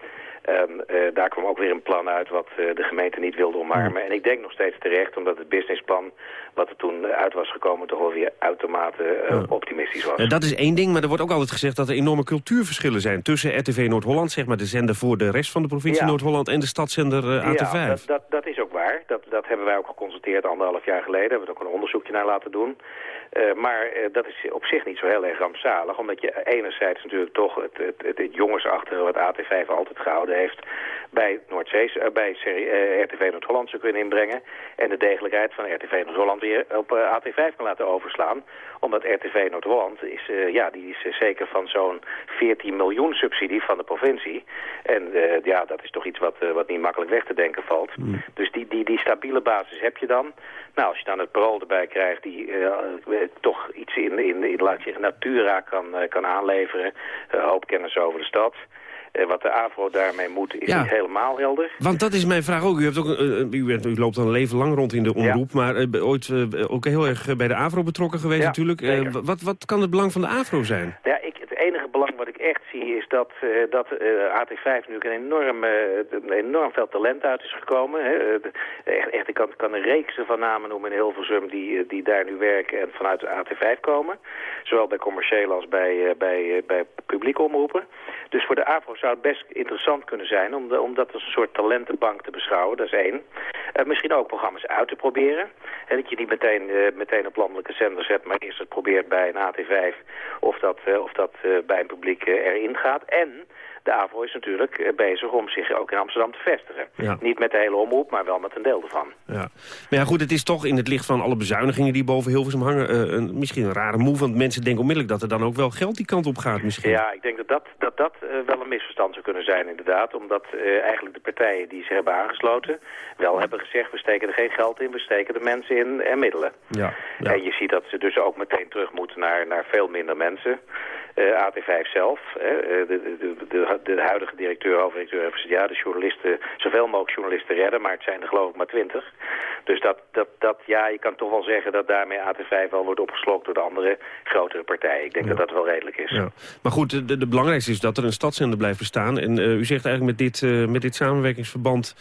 En eh, daar kwam ook weer een plan uit wat eh, de gemeente niet wilde omarmen. En ik denk nog steeds terecht, omdat het businessplan wat er toen uit was gekomen... toch wel weer uitermate eh, optimistisch was. Dat is één ding, maar er wordt ook altijd gezegd dat er enorme cultuurverschillen zijn... tussen RTV Noord-Holland, zeg maar de zender voor de rest van de provincie Ja. Noord-Holland... en de stadszender eh, AT5. Ja, dat, dat, dat is ook waar. Dat, dat hebben wij ook geconstateerd anderhalf jaar geleden. Hebben we er ook een onderzoekje naar laten doen. Uh, maar uh, dat is op zich niet zo heel erg rampzalig. Omdat je enerzijds natuurlijk toch het, het, het, het jongensachtige wat AT5 altijd gehouden heeft... bij, Noordzee, uh, bij RTV Noord-Holland zou kunnen inbrengen. En de degelijkheid van RTV Noord-Holland weer op AT5 kan laten overslaan. Omdat RTV Noord-Holland is, ja, die is zeker van zo'n 14 miljoen subsidie van de provincie. En ja, dat is toch iets wat, wat niet makkelijk weg te denken valt. Mm. Dus die, die, die stabiele basis heb je dan. Nou, als je dan het parool erbij krijgt die toch iets in, in, in laat zeggen, natura kan, kan aanleveren. Uh, hoop kennis over de stad. Wat de AVRO daarmee moet, is Ja. niet helemaal helder. Want dat is mijn vraag ook. U, hebt ook, u, bent, u loopt al een leven lang rond in de omroep... maar ooit ook heel erg bij de AVRO betrokken geweest Ja, natuurlijk. Wat, wat kan het belang van de AVRO zijn? Ja, ik, het enige belang wat ik echt is dat, eh, dat eh, AT5 nu een enorm, eh, een enorm veel talent uit is gekomen. Hè. Echt, echt, ik kan, kan een reeks van namen noemen in Hilversum die, die daar nu werken en vanuit de AT5 komen. Zowel bij commerciële als bij, bij, bij publieke omroepen. Dus voor de AVRO zou het best interessant kunnen zijn om, om dat als een soort talentenbank te beschouwen. Dat is één. Eh, misschien ook programma's uit te proberen. Hè, dat je niet meteen, eh, meteen op landelijke zender zet, maar eerst het probeert bij een AT5 of dat, of dat bij een publiek eh, erin gaat. En de AVRO is natuurlijk eh, bezig om zich ook in Amsterdam te vestigen. Ja. Niet met de hele omroep, maar wel met een deel ervan. Ja. Maar ja, goed, het is toch in het licht van alle bezuinigingen die boven Hilversum hangen... eh, een, misschien een rare move, want mensen denken onmiddellijk... dat er dan ook wel geld die kant op gaat misschien. Ja, ik denk dat dat, dat, dat eh, wel een misverstand zou kunnen zijn inderdaad. Omdat eigenlijk de partijen die zich hebben aangesloten wel hebben gezegd... we steken er geen geld in, we steken de mensen in en middelen. Ja. En je ziet dat ze dus ook meteen terug moeten naar, naar veel minder mensen. Eh, AT5 zelf, hè, eh, de, de, de, de huidige directeur, hoofddirecteur heeft gezegd... ja, de journalisten, zoveel mogelijk journalisten redden, maar het zijn er geloof ik maar twintig. Dus dat, dat, dat, ja, je kan toch wel zeggen dat daarmee AT5 wel wordt opgeslokt door de andere grotere partijen. Ik denk dat dat wel redelijk is. Ja. Maar goed, de, belangrijkste is dat er een stadszender blijft bestaan. En uh, u zegt eigenlijk met dit, uh, met dit samenwerkingsverband...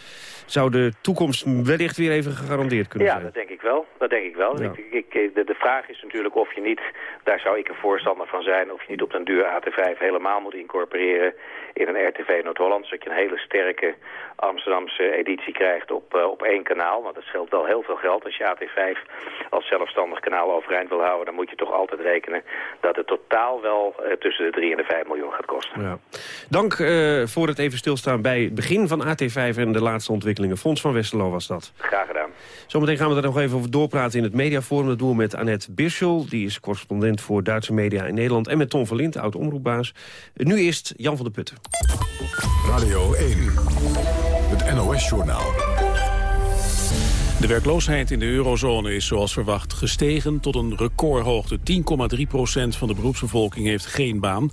zou de toekomst wellicht weer even gegarandeerd kunnen ja, zijn. dat denk ik wel. Dat denk ik wel. Ja. Ik, ik, de, de vraag is natuurlijk of je niet, daar zou ik een voorstander van zijn... of je niet op den duur AT5 helemaal moet incorporeren in een RTV Noord-Holland... zodat je een hele sterke Amsterdamse editie krijgt op, uh, op één kanaal. Want dat scheelt wel heel veel geld. Als je AT5 als zelfstandig kanaal overeind wil houden... dan moet je toch altijd rekenen dat het totaal wel uh, tussen de 3 en de 5 miljoen gaat kosten. Ja. Dank uh, voor het even stilstaan bij het begin van AT5 en de laatste ontwikkelingen. Fons van Westerlo was dat. Graag gedaan. Zometeen gaan we er nog even over doorpraten in het mediaforum. Dat doen we met Annette Birschel, die is correspondent voor Duitse media in Nederland. En met Tom Verlint, oud-omroepbaas. Nu eerst Jan van der Putten. Radio 1, het NOS-journaal. De werkloosheid in de eurozone is zoals verwacht gestegen tot een recordhoogte. 10,3 procent van de beroepsbevolking heeft geen baan.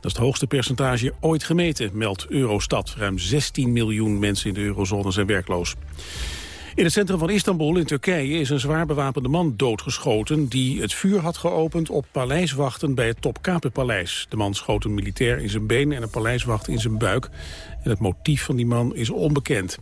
Dat is het hoogste percentage ooit gemeten, meldt Eurostat. Ruim 16 miljoen mensen in de eurozone zijn werkloos. In het centrum van Istanbul in Turkije is een zwaar bewapende man doodgeschoten... die het vuur had geopend op paleiswachten bij het Topkapi-paleis. De man schoot een militair in zijn been en een paleiswacht in zijn buik. En het motief van die man is onbekend.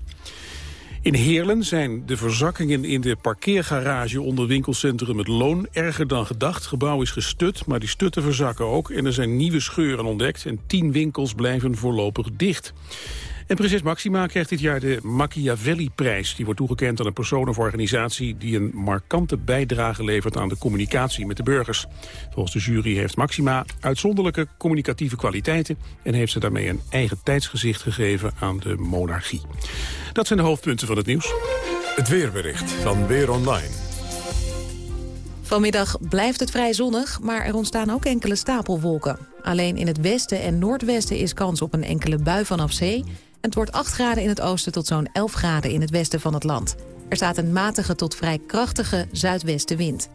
In Heerlen zijn de verzakkingen in de parkeergarage onder winkelcentrum Het Loon erger dan gedacht. Het gebouw is gestut, maar die stutten verzakken ook. En er zijn nieuwe scheuren ontdekt en tien winkels blijven voorlopig dicht. En prinses Maxima krijgt dit jaar de Machiavelli-prijs. Die wordt toegekend aan een persoon of organisatie... die een markante bijdrage levert aan de communicatie met de burgers. Volgens de jury heeft Maxima uitzonderlijke communicatieve kwaliteiten... en heeft ze daarmee een eigen tijdsgezicht gegeven aan de monarchie. Dat zijn de hoofdpunten van het nieuws. Het weerbericht van Weer Online. Vanmiddag blijft het vrij zonnig, maar er ontstaan ook enkele stapelwolken. Alleen in het westen en noordwesten is kans op een enkele bui vanaf zee... Het wordt 8 graden in het oosten tot zo'n 11 graden in het westen van het land. Er staat een matige tot vrij krachtige zuidwestenwind.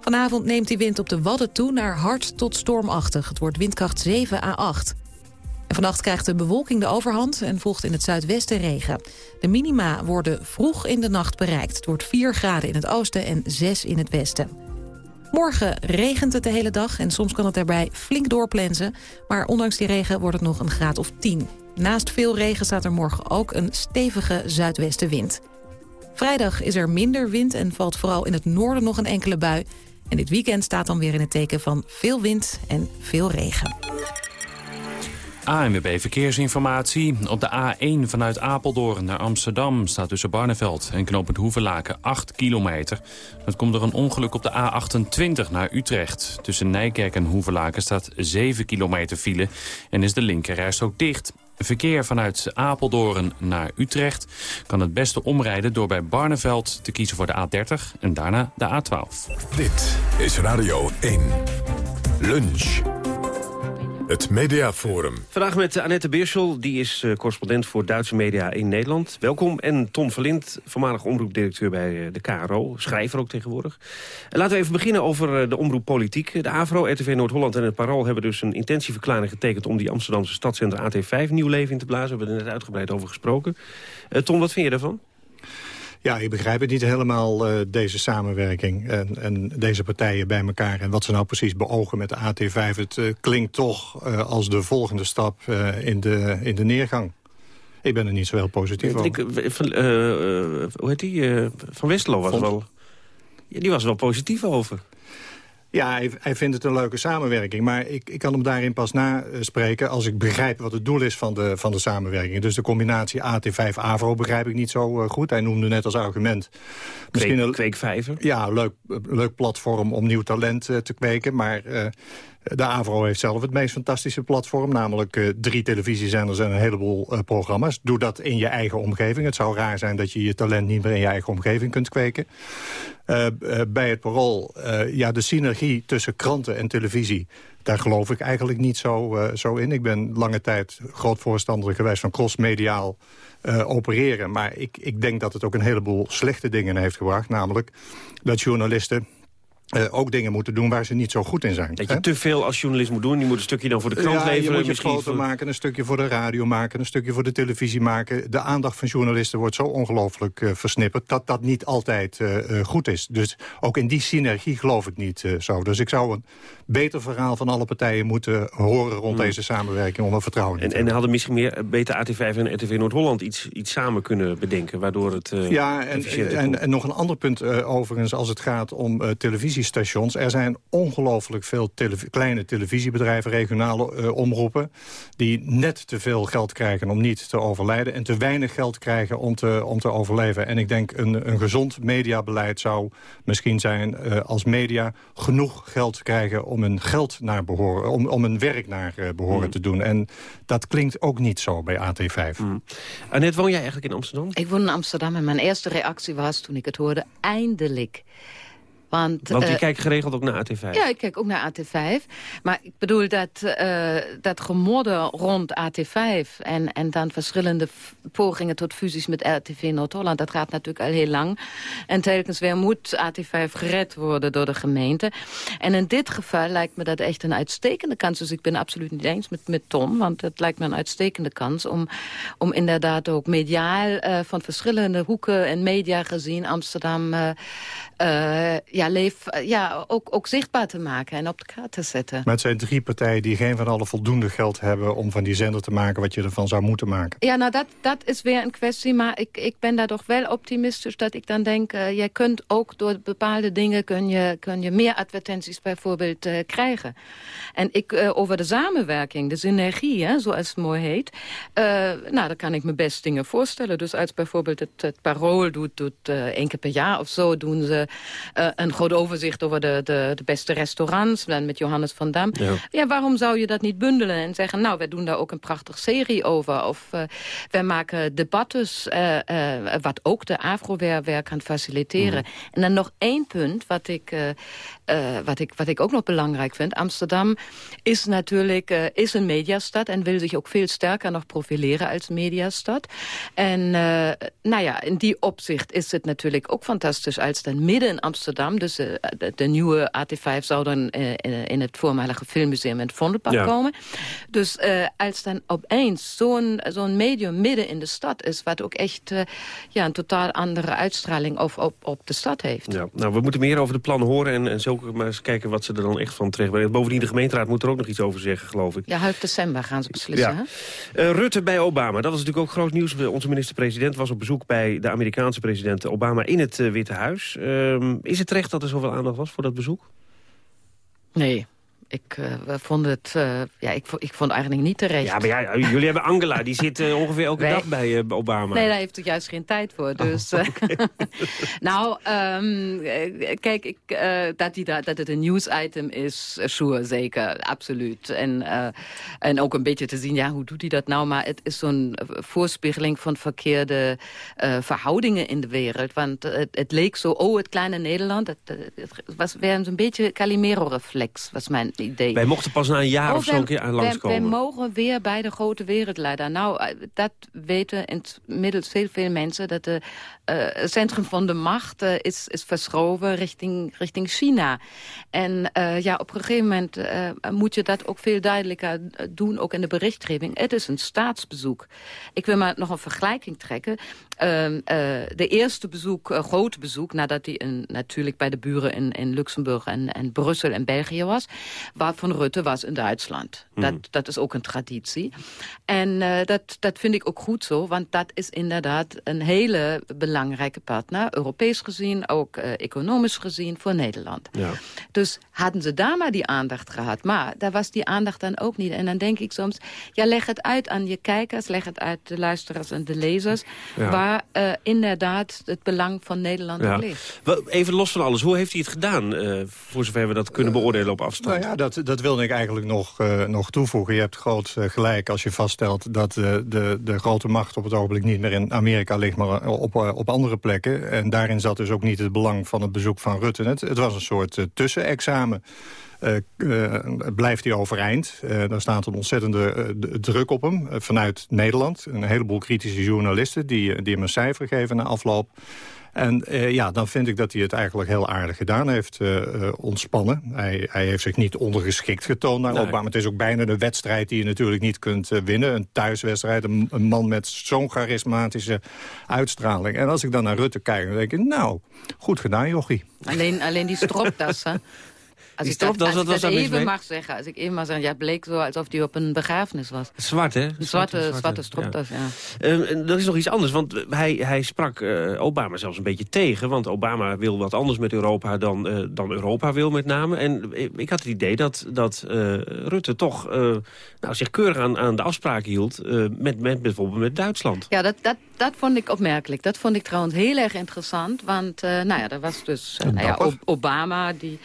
Vanavond neemt die wind op de Wadden toe naar hard tot stormachtig. Het wordt windkracht 7 à 8. En vannacht krijgt de bewolking de overhand en volgt in het zuidwesten regen. De minima worden vroeg in de nacht bereikt. Het wordt 4 graden in het oosten en 6 in het westen. Morgen regent het de hele dag en soms kan het daarbij flink doorplensen. Maar ondanks die regen wordt het nog een graad of 10. Naast veel regen staat er morgen ook een stevige zuidwestenwind. Vrijdag is er minder wind en valt vooral in het noorden nog een enkele bui. En dit weekend staat dan weer in het teken van veel wind en veel regen. ANWB Verkeersinformatie. Op de A1 vanuit Apeldoorn naar Amsterdam staat tussen Barneveld en knooppunt Hoevelaken 8 kilometer. Dat komt door een ongeluk op de A28 naar Utrecht. Tussen Nijkerk en Hoevelaken staat 7 kilometer file en is de linkerrijst ook dicht. Verkeer vanuit Apeldoorn naar Utrecht kan het beste omrijden door bij Barneveld te kiezen voor de A30 en daarna de A12. Dit is Radio 1. Lunch. Het Mediaforum. Vandaag met Annette Beerschel, die is uh, correspondent voor Duitse media in Nederland. Welkom. En Ton Verlind, voormalig omroepdirecteur bij uh, de KRO. Schrijver ook tegenwoordig. Uh, laten we even beginnen over de omroep politiek. De AVRO, RTV Noord-Holland en het Parool hebben dus een intentieverklaring getekend... om die Amsterdamse stadszender AT5 nieuw leven in te blazen. We hebben er net uitgebreid over gesproken. Ton, wat vind je daarvan? Ja, ik begrijp het niet helemaal, uh, deze samenwerking en, en, deze partijen bij elkaar... en wat ze nou precies beogen met de AT5. Het uh, klinkt toch uh, als de volgende stap in, de, in de neergang. Ik ben er niet zo heel positief over. Ik, van, hoe heet die? van Westerlo was wel... Ja, die was wel positief over. Ja, hij, hij, vindt het een leuke samenwerking. Maar ik, ik kan hem daarin pas naspreken als ik begrijp wat het doel is van de, van de samenwerking. Dus de combinatie AT5-AVRO begrijp ik niet zo uh, goed. Hij noemde net als argument... Misschien een kweekvijver? Ja, leuk, leuk platform om nieuw talent uh, te kweken. Maar uh, de AVRO heeft zelf het meest fantastische platform. Namelijk uh, drie televisiezenders en een heleboel uh, programma's. Doe dat in je eigen omgeving. Het zou raar zijn dat je je talent niet meer in je eigen omgeving kunt kweken. Uh, bij het parool, ja, de synergie tussen kranten en televisie... daar geloof ik eigenlijk niet zo, zo in. Ik ben lange tijd groot voorstander geweest van crossmediaal opereren. Maar ik, ik denk dat het ook een heleboel slechte dingen heeft gebracht. Namelijk dat journalisten uh, ook dingen moeten doen waar ze niet zo goed in zijn. Dat je hè? te veel als journalist moet doen. Je moet een stukje dan voor de krant ja, leveren. je moet je misschien foto voor... maken, een stukje voor de radio maken... een stukje voor de televisie maken. De aandacht van journalisten wordt zo ongelooflijk uh, versnipperd... dat dat niet altijd uh, goed is. Dus ook in die synergie geloof ik niet zo. Dus ik zou een beter verhaal van alle partijen moeten horen... rond hmm. deze samenwerking om er vertrouwen in en, te En hadden misschien meer beter AT5 en RTV Noord-Holland iets, iets samen kunnen bedenken... waardoor het Ja, en, en, en, nog een ander punt overigens als het gaat om televisiestations... Er zijn ongelooflijk veel telev kleine televisiebedrijven, regionale uh, omroepen... die net te veel geld krijgen om niet te overlijden... en te weinig geld krijgen om te, om te overleven. En ik denk een, een gezond mediabeleid zou misschien zijn... Uh, als media genoeg geld krijgen om een, geld naar behoren, om, om een werk naar uh, behoren mm. te doen. En dat klinkt ook niet zo bij AT5. Mm. Annette, woon jij eigenlijk in Amsterdam? Ik woon in Amsterdam en mijn eerste reactie was toen ik het hoorde... eindelijk want, Want je uh, kijkt geregeld ook naar AT5? Ja, ik kijk ook naar AT5. Maar ik bedoel dat, uh, dat gemodder rond AT5... En, en dan verschillende pogingen tot fusies met RTV Noord-Holland... dat gaat natuurlijk al heel lang. En telkens weer moet AT5 gered worden door de gemeente. En in dit geval lijkt me dat echt een uitstekende kans. Dus ik ben absoluut niet eens met, met Tom. Want het lijkt me een uitstekende kans... om, om inderdaad ook mediaal uh, van verschillende hoeken en media gezien... Amsterdam ja, leef, ja, ook, ook zichtbaar te maken en op de kaart te zetten. Maar het zijn drie partijen die geen van alle voldoende geld hebben... om van die zender te maken wat je ervan zou moeten maken. Ja, nou dat, dat is weer een kwestie. Maar ik, ik ben daar toch wel optimistisch dat ik dan denk... Uh, jij kunt ook door bepaalde dingen kun je, kun je meer advertenties bijvoorbeeld uh, krijgen. En ik, uh, over de samenwerking, de synergie, hè, zoals het mooi heet... nou, daar kan ik me best dingen voorstellen. Dus als bijvoorbeeld het, het parool doet, doet één keer per jaar of zo... doen ze een groot overzicht over de, de, de beste restaurants. Dan met Johannes van Dam. Ja. ja. waarom zou je dat niet bundelen en zeggen... nou, wij doen daar ook een prachtige serie over. Of uh, wij maken debattes, uh, uh, wat ook de afro weer kan faciliteren. Mm. En dan nog één punt, wat ik, wat, ik, wat ik ook nog belangrijk vind. Amsterdam is natuurlijk is een mediastad... en wil zich ook veel sterker nog profileren als mediastad. En nou ja, in die opzicht is het natuurlijk ook fantastisch... als dan midden in Amsterdam... dus de, de, nieuwe AT5 zou dan uh, in het voormalige filmmuseum in het Vondelpark ja. komen. Dus als dan opeens zo'n zo'n medium midden in de stad is... wat ook echt ja, een totaal andere uitstraling op, op, op de stad heeft. Ja, nou, we moeten meer over de plannen horen en, en zo maar eens kijken wat ze er dan echt van terecht Bovendien, de gemeenteraad moet er ook nog iets over zeggen, geloof ik. Ja, half december gaan ze beslissen. Ja. Rutte bij Obama, dat was natuurlijk ook groot nieuws. Onze minister-president was op bezoek bij de Amerikaanse president Obama in het Witte Huis. Um, is het terecht dat er zoveel aandacht was voor dat bezoek? Nee. Ik uh, vond het, uh, ja, ik, ik vond eigenlijk niet terecht. Ja, maar ja, jullie hebben Angela, die zit uh, ongeveer elke Wij... dag bij Obama. Nee, daar heeft hij juist geen tijd voor. Oh, dus, oh, okay. nou, um, kijk, ik, dat, die, dat het een nieuwsitem is, sure, zeker, absoluut. En, en ook een beetje te zien, ja, hoe doet hij dat nou? Maar het is zo'n voorspiegeling van verkeerde verhoudingen in de wereld. Want het, het, leek zo, oh, het kleine Nederland, het, het was weer een beetje Calimero-reflex, was mijn idee. Wij mochten pas na een jaar of, of zo een keer langskomen. Wij, wij mogen weer bij de grote wereldleider. Nou, eh, dat weten inmiddels veel, veel mensen... dat het uh, centrum van de macht uh, is, is verschoven richting, richting China. En uh, ja, op een gegeven moment moet je dat ook veel duidelijker doen... ook in de berichtgeving. Het is een staatsbezoek. Ik wil maar nog een vergelijking trekken. Ehm, de eerste bezoek, grote bezoek... nadat hij natuurlijk bij de buren in, in Luxemburg en, en Brussel en België was waar van Rutte was in Duitsland. Mm. Dat, dat is ook een traditie. En uh, dat, dat vind ik ook goed zo, want dat is inderdaad een hele belangrijke partner. Europees gezien, ook uh, economisch gezien voor Nederland. Ja. Dus hadden ze daar maar die aandacht gehad. Maar daar was die aandacht dan ook niet. En dan denk ik soms, ja, leg het uit aan je kijkers, leg het uit de luisteraars en de lezers, ja. waar uh, inderdaad het belang van Nederland ja. ligt. Even los van alles, hoe heeft hij het gedaan, voor zover we dat kunnen beoordelen op afstand? Nou ja, dat, dat wilde ik eigenlijk nog, uh, nog toevoegen. Je hebt groot uh, gelijk als je vaststelt dat uh, de, de grote macht op het ogenblik niet meer in Amerika ligt, maar op, op andere plekken. En daarin zat dus ook niet het belang van het bezoek van Rutte. Het, het was een soort tussenexamen. blijft hij overeind. daar staat een ontzettende druk op hem vanuit Nederland. Een heleboel kritische journalisten die, die hem een cijfer geven na afloop. En uh, ja, dan vind ik dat hij het eigenlijk heel aardig gedaan heeft, uh, ontspannen. Hij, hij, heeft zich niet ondergeschikt getoond naar nee. Obama. Het is ook bijna een wedstrijd die je natuurlijk niet kunt winnen. Een thuiswedstrijd, een, een man met zo'n charismatische uitstraling. En als ik dan naar Rutte kijk, dan denk ik, nou, goed gedaan, jochie. Alleen, alleen die stropdassen. Als ik dat, als ik dat even mag zeggen, als ik even mag zeggen, ja, het bleek zo alsof hij op een begrafenis was. Zwart, hè? Zwarte, zwarte, zwarte stropdas, ja. ja. Uh, dat is nog iets anders, want hij, hij sprak uh, Obama zelfs een beetje tegen. Want Obama wil wat anders met Europa dan, uh, dan Europa wil met name. En ik had het idee dat, dat Rutte toch nou, zich keurig aan, aan de afspraken hield... met, met bijvoorbeeld met Duitsland. Ja, dat, dat, dat vond ik opmerkelijk. Dat vond ik trouwens heel erg interessant. Want nou ja, er was dus nou ja, Obama die...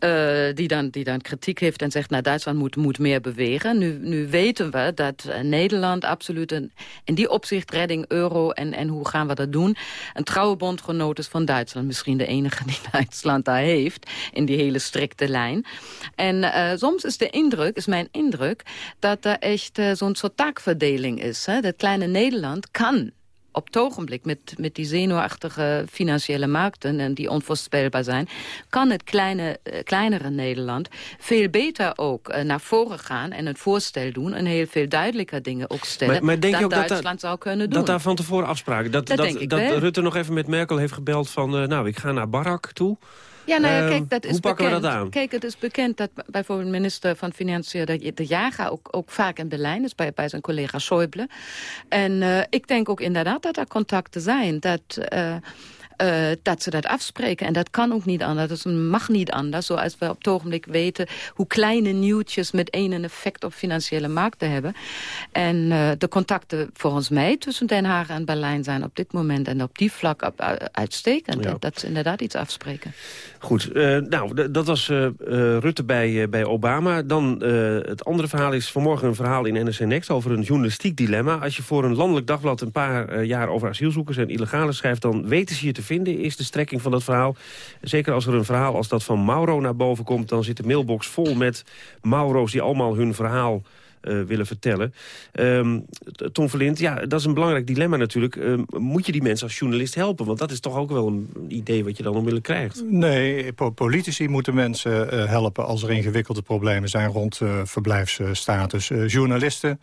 Uh, die, dan, die dan kritiek heeft en zegt... nou, Duitsland moet, moet meer bewegen. Nu, nu weten we dat uh, Nederland absoluut... Een, in die opzicht redding euro en, en hoe gaan we dat doen... een trouwe bondgenoot is van Duitsland. Misschien de enige die Duitsland daar heeft... in die hele strikte lijn. En uh, soms is de indruk, is mijn indruk... dat er echt zo'n soort taakverdeling is. Hè? Dat kleine Nederland kan op het ogenblik met, met die zenuwachtige financiële markten... en die onvoorspelbaar zijn... kan het kleine, uh, kleinere Nederland veel beter ook uh, naar voren gaan... en een voorstel doen en heel veel duidelijker dingen ook stellen... Maar, maar denk dat je ook Duitsland dat, zou kunnen doen. Dat daar van tevoren afspraken... Dat, dat, dat, dat Rutte nog even met Merkel heeft gebeld van... Uh, nou, ik ga naar Barak toe... Ja, nou ja, kijk, dat uh, is hoe pakken bekend. we dat aan? Kijk, het is bekend dat bijvoorbeeld minister van Financiën de, de Jager ook, ook vaak in Berlijn is, bij, bij zijn collega Schäuble. En uh, ik denk ook inderdaad dat er contacten zijn. Dat... Uh, uh, dat ze dat afspreken. En dat kan ook niet anders. Dat mag niet anders. Zoals we op het ogenblik weten hoe kleine nieuwtjes met een effect op financiële markten hebben. En uh, de contacten volgens mij tussen Den Haag en Berlijn zijn op dit moment en op die vlak op, uh, uitstekend. Ja. Dat ze inderdaad iets afspreken. Goed, nou, dat was Rutte bij, bij Obama. Dan het andere verhaal is vanmorgen een verhaal in NRC Next over een journalistiek dilemma. Als je voor een landelijk dagblad een paar jaar over asielzoekers en illegale schrijft, dan weten ze je te vinden, is de strekking van dat verhaal. Zeker als er een verhaal als dat van Mauro naar boven komt... dan zit de mailbox vol met Mauro's die allemaal hun verhaal uh, willen vertellen. Um, Tom Verlind, ja, dat is een belangrijk dilemma natuurlijk. Uh, moet je die mensen als journalist helpen? Want dat is toch ook wel een idee wat je dan onmiddellijk krijgt. Nee, po politici moeten mensen uh, helpen als er ingewikkelde problemen zijn rond verblijfsstatus. journalisten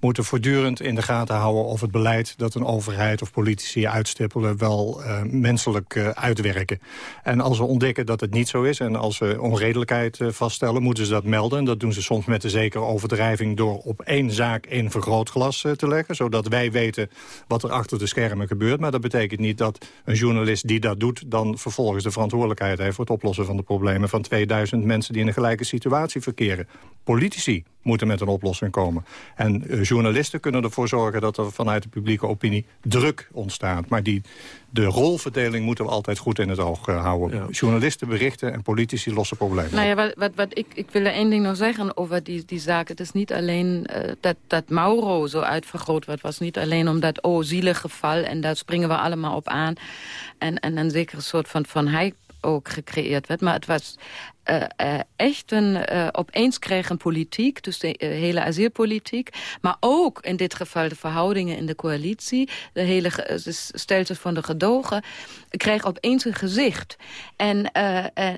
moeten voortdurend in de gaten houden of het beleid dat een overheid of politici uitstippelen wel menselijk uitwerken. En als we ontdekken dat het niet zo is en als we onredelijkheid vaststellen, moeten ze dat melden. En dat doen ze soms met een zekere overdrijving door door op één zaak één vergrootglas te leggen. Zodat wij weten wat er achter de schermen gebeurt. Maar dat betekent niet dat een journalist die dat doet... dan vervolgens de verantwoordelijkheid heeft voor het oplossen van de problemen... van 2000 mensen die in een gelijke situatie verkeren. Politici moeten met een oplossing komen. En journalisten kunnen ervoor zorgen dat er vanuit de publieke opinie druk ontstaat. Maar die, de rolverdeling moeten we altijd goed in het oog houden. Journalisten berichten en politici lossen problemen. Nou ja, wat, wat, wat ik, ik wil er één ding nog zeggen over die, die zaak. Het is niet alleen uh, dat, dat Mauro zo uitvergroot wordt. Het was niet alleen omdat, oh, zielig geval. En daar springen we allemaal op aan. En, en een zekere soort van, van hype ook gecreëerd werd. Maar het was uh, uh, echt een uh, opeens kregen politiek, dus de hele asielpolitiek, maar ook in dit geval de verhoudingen in de coalitie, de hele stelsel van de gedogen, kreeg opeens een gezicht. En,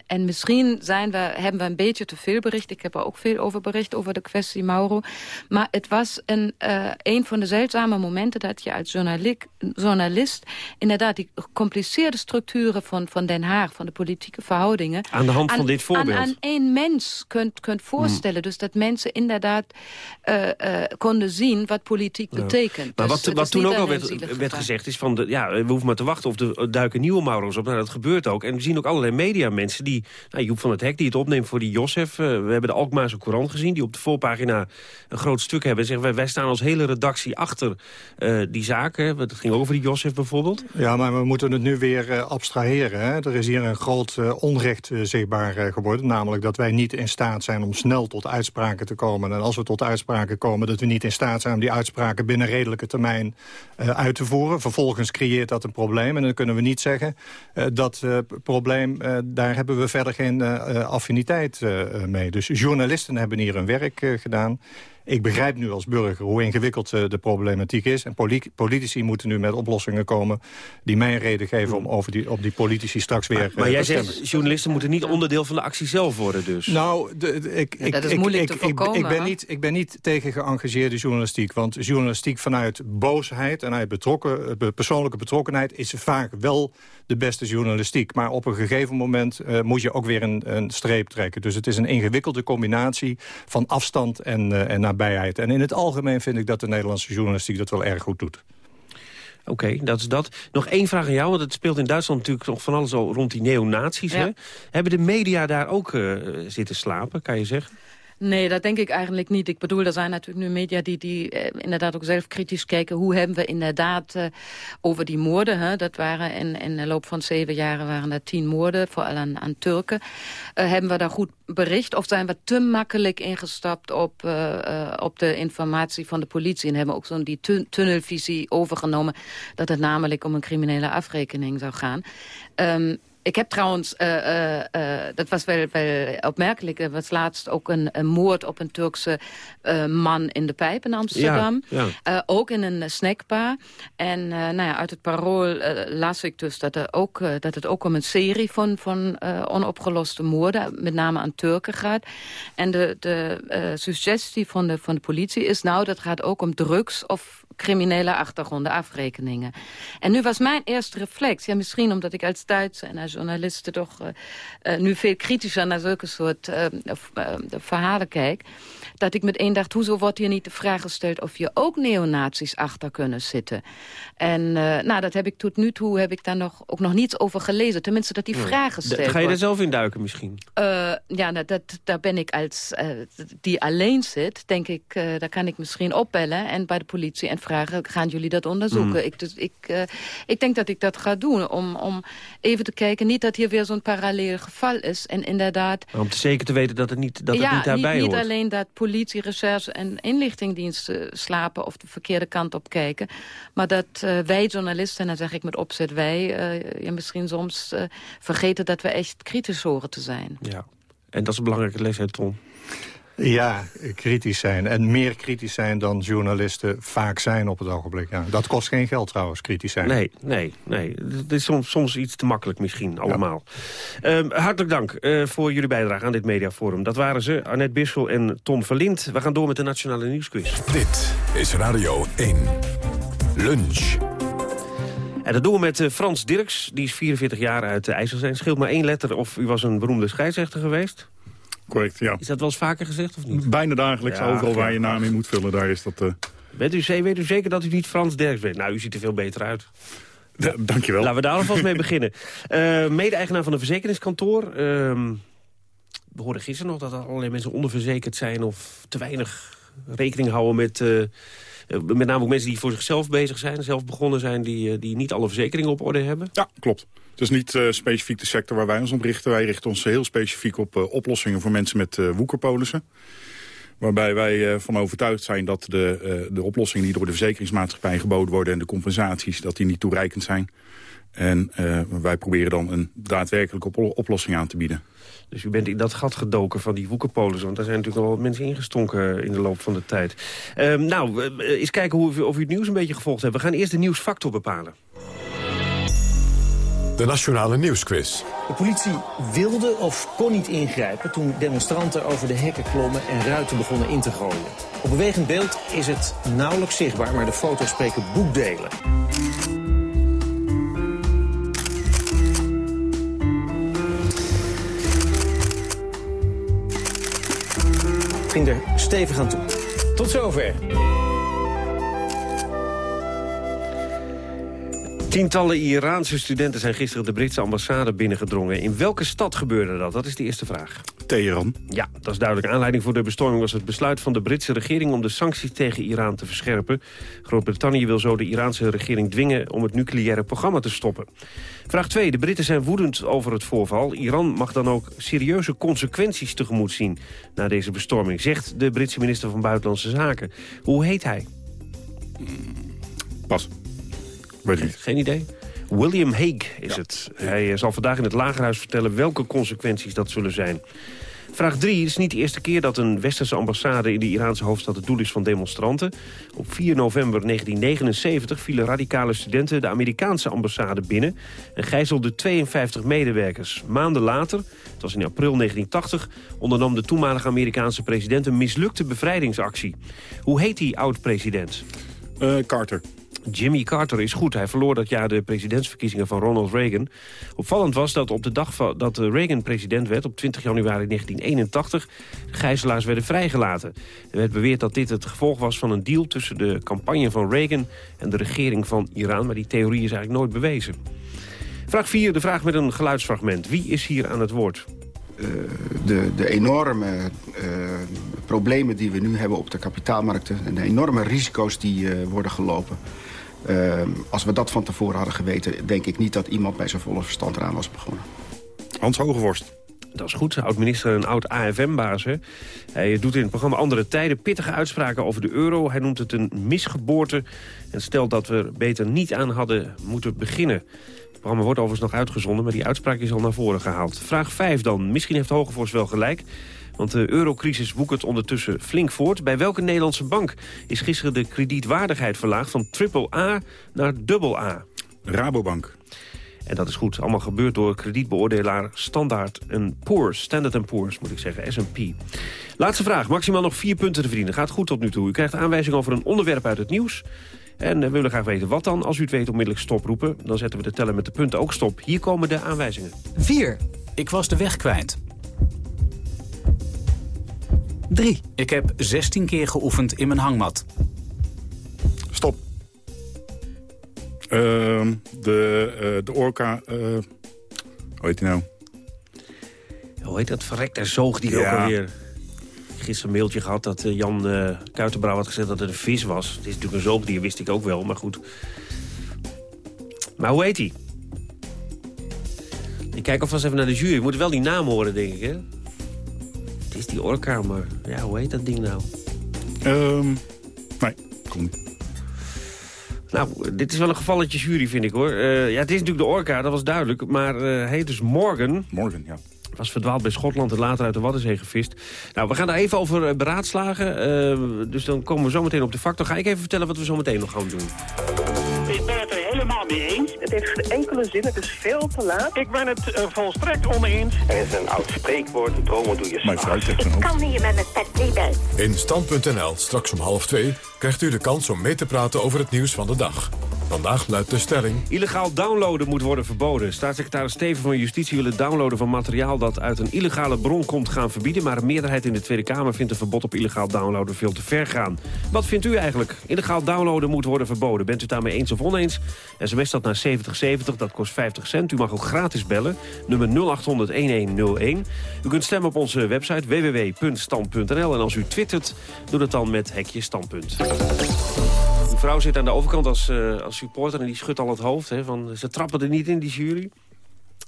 en misschien zijn we, hebben we een beetje te veel bericht, ik heb er ook veel over bericht, over de kwestie Mauro, maar het was een, een van de zeldzame momenten dat je als journalist inderdaad die gecompliceerde structuren van, van Den Haag, van de politieke verhoudingen... Aan de hand van dit voorbeeld aan, aan één mens kunt, kunt voorstellen. Hmm. Dus dat mensen inderdaad uh, uh, konden zien wat politiek ja. betekent. Maar dus wat, wat toen ook al werd, werd gezegd is van... De, ja, we hoeven maar te wachten of er duiken nieuwe Mauro's op. Nou, dat gebeurt ook. En we zien ook allerlei mediamensen die... Nou, Joep van het Hek die het opneemt voor die Josef. Uh, we hebben de Alkmaarse Courant gezien... die op de voorpagina een groot stuk hebben. En zeggen wij, wij staan als hele redactie achter die zaken. Dat ging over die Josef bijvoorbeeld. Ja, maar we moeten het nu weer abstraheren. Hè? Er is hier een groot onrecht zichtbaar geworden Namelijk dat wij niet in staat zijn om snel tot uitspraken te komen. En als we tot uitspraken komen, dat we niet in staat zijn om die uitspraken binnen redelijke termijn uh, uit te voeren. Vervolgens creëert dat een probleem. En dan kunnen we niet zeggen uh, dat uh, probleem, daar hebben we verder geen affiniteit mee. Dus journalisten hebben hier hun werk gedaan. Ik begrijp nu als burger hoe ingewikkeld uh, de problematiek is. En politici moeten nu met oplossingen komen... die mij een reden geven om over die, op die politici straks weer Maar, uh, maar jij zegt, journalisten moeten niet onderdeel van de actie zelf worden dus? Nou, ik, ja, dat is ik, moeilijk ik, ben niet, ik ben niet tegen geëngageerde journalistiek. Want journalistiek vanuit boosheid en uit betrokken, persoonlijke betrokkenheid... is vaak wel de beste journalistiek. Maar op een gegeven moment uh, moet je ook weer een, een, streep trekken. Dus het is een ingewikkelde combinatie van afstand en, uh, en nabijheid. En in het algemeen vind ik dat de Nederlandse journalistiek dat wel erg goed doet. Oké, okay, dat is dat. Nog één vraag aan jou, want het speelt in Duitsland natuurlijk nog van alles al rond die neonazies. Ja. Hebben de media daar ook uh, zitten slapen, kan je zeggen? Nee, dat denk ik eigenlijk niet. Ik bedoel, er zijn natuurlijk nu media die, die eh, inderdaad ook zelf kritisch kijken. Hoe hebben we inderdaad uh, over die moorden... Hè? dat waren in, in de loop van zeven jaren waren er tien moorden, vooral aan, aan Turken. Uh, hebben we daar goed bericht of zijn we te makkelijk ingestapt op, uh, op de informatie van de politie... en hebben ook zo'n die tun tunnelvisie overgenomen... dat het namelijk om een criminele afrekening zou gaan. Um, ik heb trouwens, uh, uh, uh, dat was wel, wel opmerkelijk... er was laatst ook een, een moord op een Turkse man in de Pijp in Amsterdam. Ja, ja. ook in een snackbar. En nou ja, uit het parool las ik dus dat, er ook, dat het ook om een serie van, van onopgeloste moorden... met name aan Turken gaat. En de, de suggestie van de, van de politie is... nou, dat gaat ook om drugs of criminele achtergronden, afrekeningen. En nu was mijn eerste reflex, ja, misschien omdat ik als Duitse en als journalisten toch uh, uh, nu veel kritischer naar zulke soort uh, verhalen kijk, dat ik meteen dacht, hoezo wordt hier niet de vraag gesteld of je ook neonazies achter kunnen zitten? En nou, dat heb ik tot nu toe, heb ik daar nog, ook nog niets over gelezen. Tenminste, dat die ja. vraag gesteld Ga je er zelf in duiken misschien? ja, nou, dat, daar ben ik als die alleen zit, denk ik, daar kan ik misschien opbellen en bij de politie en vragen, gaan jullie dat onderzoeken? Mm. Ik, dus, ik, uh, ik denk dat ik dat ga doen, om, om even te kijken, niet dat hier weer zo'n parallel geval is. En inderdaad... Maar om te zeker te weten dat het niet, dat ja, het niet daarbij niet, hoort. niet alleen dat politie, recherche en inlichtingdiensten slapen of de verkeerde kant op kijken. Maar dat uh, wij journalisten, en dan zeg ik met opzet wij, uh, ja, misschien soms vergeten dat we echt kritisch horen te zijn. Ja, en dat is een belangrijke les, hè, Tom? Ja, kritisch zijn. En meer kritisch zijn dan journalisten vaak zijn op het ogenblik. Ja, dat kost geen geld trouwens, kritisch zijn. Nee, nee, nee. Het is soms, soms iets te makkelijk misschien, allemaal. Ja. Um, hartelijk dank uh, voor jullie bijdrage aan dit mediaforum. Dat waren ze, Annette Bissel en Tom Verlind. We gaan door met de Nationale Nieuwsquiz. Dit is Radio 1. Lunch. En dat doen we met uh, Frans Dirks. Die is 44 jaar uit uh, IJsselstein. Scheelt maar één letter of u was een beroemde scheidsrechter geweest. Correct, ja. Is dat wel eens vaker gezegd of niet? Bijna dagelijks, Ja, overal waar je naam in moet vullen, daar is dat... eh Weet u, weet u zeker dat u niet Frans Derks bent? Nou, u ziet er veel beter uit. dankjewel. Laten we daar alvast mee beginnen. Eh, Mede-eigenaar van een verzekeringskantoor. Ehm, we hoorden gisteren nog dat er allerlei mensen onderverzekerd zijn... of te weinig rekening houden met... eh, met name ook mensen die voor zichzelf bezig zijn, zelf begonnen zijn... die, die niet alle verzekeringen op orde hebben. Ja, klopt. Het is niet eh, specifiek de sector waar wij ons op richten. Wij richten ons heel specifiek op eh, oplossingen voor mensen met eh woekerpolissen. Waarbij wij van overtuigd zijn dat de, de oplossingen die door de verzekeringsmaatschappij geboden worden... en de compensaties, dat die niet toereikend zijn. En wij proberen dan een daadwerkelijke op- oplossing aan te bieden. Dus u bent in dat gat gedoken van die woekerpolissen. Want daar zijn natuurlijk al wat mensen ingestonken in de loop van de tijd. Ehm, nou, eens kijken hoe, of u het nieuws een beetje gevolgd hebt. We gaan eerst de nieuwsfactor bepalen. De Nationale Nieuwsquiz. De politie wilde of kon niet ingrijpen toen demonstranten over de hekken klommen en ruiten begonnen in te gooien. Op bewegend beeld is het nauwelijks zichtbaar, maar de foto's spreken boekdelen. Het ging er stevig aan toe. Tot zover. Tientallen Iraanse studenten zijn gisteren de Britse ambassade binnengedrongen. In welke stad gebeurde dat? Dat is de eerste vraag. Teheran. Ja, dat is duidelijk. Aanleiding voor de bestorming was het besluit van de Britse regering... om de sancties tegen Iran te verscherpen. Groot-Brittannië wil zo de Iraanse regering dwingen... om het nucleaire programma te stoppen. Vraag 2. De Britten zijn woedend over het voorval. Iran mag dan ook serieuze consequenties tegemoet zien... na deze bestorming, zegt de Britse minister van Buitenlandse Zaken. Hoe heet hij? Pas. Weet ik niet. Geen idee? William Hague is het. Hij eh, zal vandaag in het Lagerhuis vertellen welke consequenties dat zullen zijn. Vraag 3. Het is niet de eerste keer dat een westerse ambassade in de Iraanse hoofdstad het doel is van demonstranten. Op 4 november 1979 vielen radicale studenten de Amerikaanse ambassade binnen en gijzelden 52 medewerkers. Maanden later, het was in april 1980, ondernam de toenmalige Amerikaanse president een mislukte bevrijdingsactie. Hoe heet die oud-president? Eh, Carter. Jimmy Carter is goed. Hij verloor dat jaar de presidentsverkiezingen van Ronald Reagan. Opvallend was dat op de dag dat Reagan president werd... op 20 januari 1981, de gijzelaars werden vrijgelaten. Er werd beweerd dat dit het gevolg was van een deal... tussen de campagne van Reagan en de regering van Iran. Maar die theorie is eigenlijk nooit bewezen. Vraag 4, de vraag met een geluidsfragment. Wie is hier aan het woord? De, de enorme eh, problemen die we nu hebben op de kapitaalmarkten... en de enorme risico's die eh, worden gelopen... eh, als we dat van tevoren hadden geweten... denk ik niet dat iemand bij zijn volle verstand eraan was begonnen. Hans Hogevorst. Dat is goed, oud-minister en oud-AFM-baas. Hij doet in het programma Andere Tijden pittige uitspraken over de euro. Hij noemt het een misgeboorte en stelt dat we er beter niet aan hadden moeten beginnen. Het programma wordt overigens nog uitgezonden, maar die uitspraak is al naar voren gehaald. Vraag 5 dan. Misschien heeft Hogevorst wel gelijk. Want de eurocrisis woekert ondertussen flink voort. Bij welke Nederlandse bank is gisteren de kredietwaardigheid verlaagd... van AAA naar AA? Rabobank. En dat is goed. Allemaal gebeurd door kredietbeoordelaar Standard Poor's. Standard Poor's, moet ik zeggen. S&P. Laatste vraag. Maximaal nog vier punten te verdienen. Gaat goed tot nu toe. U krijgt aanwijzing over een onderwerp uit het nieuws. En eh, we willen graag weten wat dan. Als u het weet, onmiddellijk stop roepen. Dan zetten we de teller met de punten ook stop. Hier komen de aanwijzingen. 4. Ik was de weg kwijt. 3. Ik heb 16 keer geoefend in mijn hangmat. Stop. Ehm, de, eh, de orka... eh, hoe heet die nou? Hoe heet dat verrekte zoogdier Ja. ook alweer? Gisteren een mailtje gehad dat eh, Jan eh Kuitenbrouw had gezegd dat het een vis was. Het is natuurlijk een zoogdier, wist ik ook wel, maar goed. Maar hoe heet hij? Ik kijk alvast even naar de jury. We moeten wel die naam horen, denk ik, hè? Het is die orka, maar ja, hoe heet dat ding nou? Ehm, nee, kom niet. Nou, dit is wel een gevalletje jury, vind ik, hoor. Eh, ja, het is natuurlijk de orka, dat was duidelijk. Maar eh, hij heet dus Morgan. Morgan, ja. Was verdwaald bij Schotland en later uit de Waddenzee gevist. Nou, we gaan daar even over eh, beraadslagen. Eh, dus dan komen we zo meteen op de factor. Ga ik even vertellen wat we zo meteen nog gaan doen. Ik ben het er helemaal mee eens. Het heeft geen enkele zin, het is veel te laat. Ik ben het eh, volstrekt oneens. Er is een oud spreekwoord, dromen doe je Mijn vrouw zegt Ik kan hier met mijn pet niet bij. In Stand.nl, straks om half twee, krijgt u de kans om mee te praten over het nieuws van de dag. Vandaag luidt de stelling... Illegaal downloaden moet worden verboden. Staatssecretaris Steven van Justitie wil het downloaden van materiaal... dat uit een illegale bron komt gaan verbieden... maar een meerderheid in de Tweede Kamer vindt een verbod op illegaal downloaden veel te ver gaan. Wat vindt u eigenlijk? Illegaal downloaden moet worden verboden. Bent u daarmee eens of oneens? SMS dat naar 7070, dat kost 50 cent. U mag ook gratis bellen, nummer 0800-1101. U kunt stemmen op onze website www.stand.nl. En als u twittert, doe dat dan met hekje standpunt. Vrouw zit aan de overkant als, uh, als supporter en die schudt al het hoofd. Hè, van, ze trappen er niet in, die jury.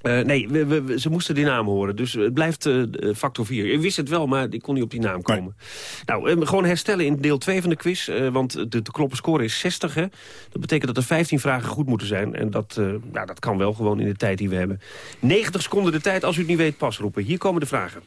Uh, nee, we, we, ze moesten die naam horen. Dus het blijft uh, factor 4. Ik wist het wel, maar ik kon niet op die naam komen. Nee. Nou, gewoon herstellen in deel 2 van de quiz. want de, de kloppen score is 60. Hè. Dat betekent dat er 15 vragen goed moeten zijn. En dat, nou, dat kan wel gewoon in de tijd die we hebben. 90 seconden de tijd. Als u het niet weet, pas roepen. Hier komen de vragen.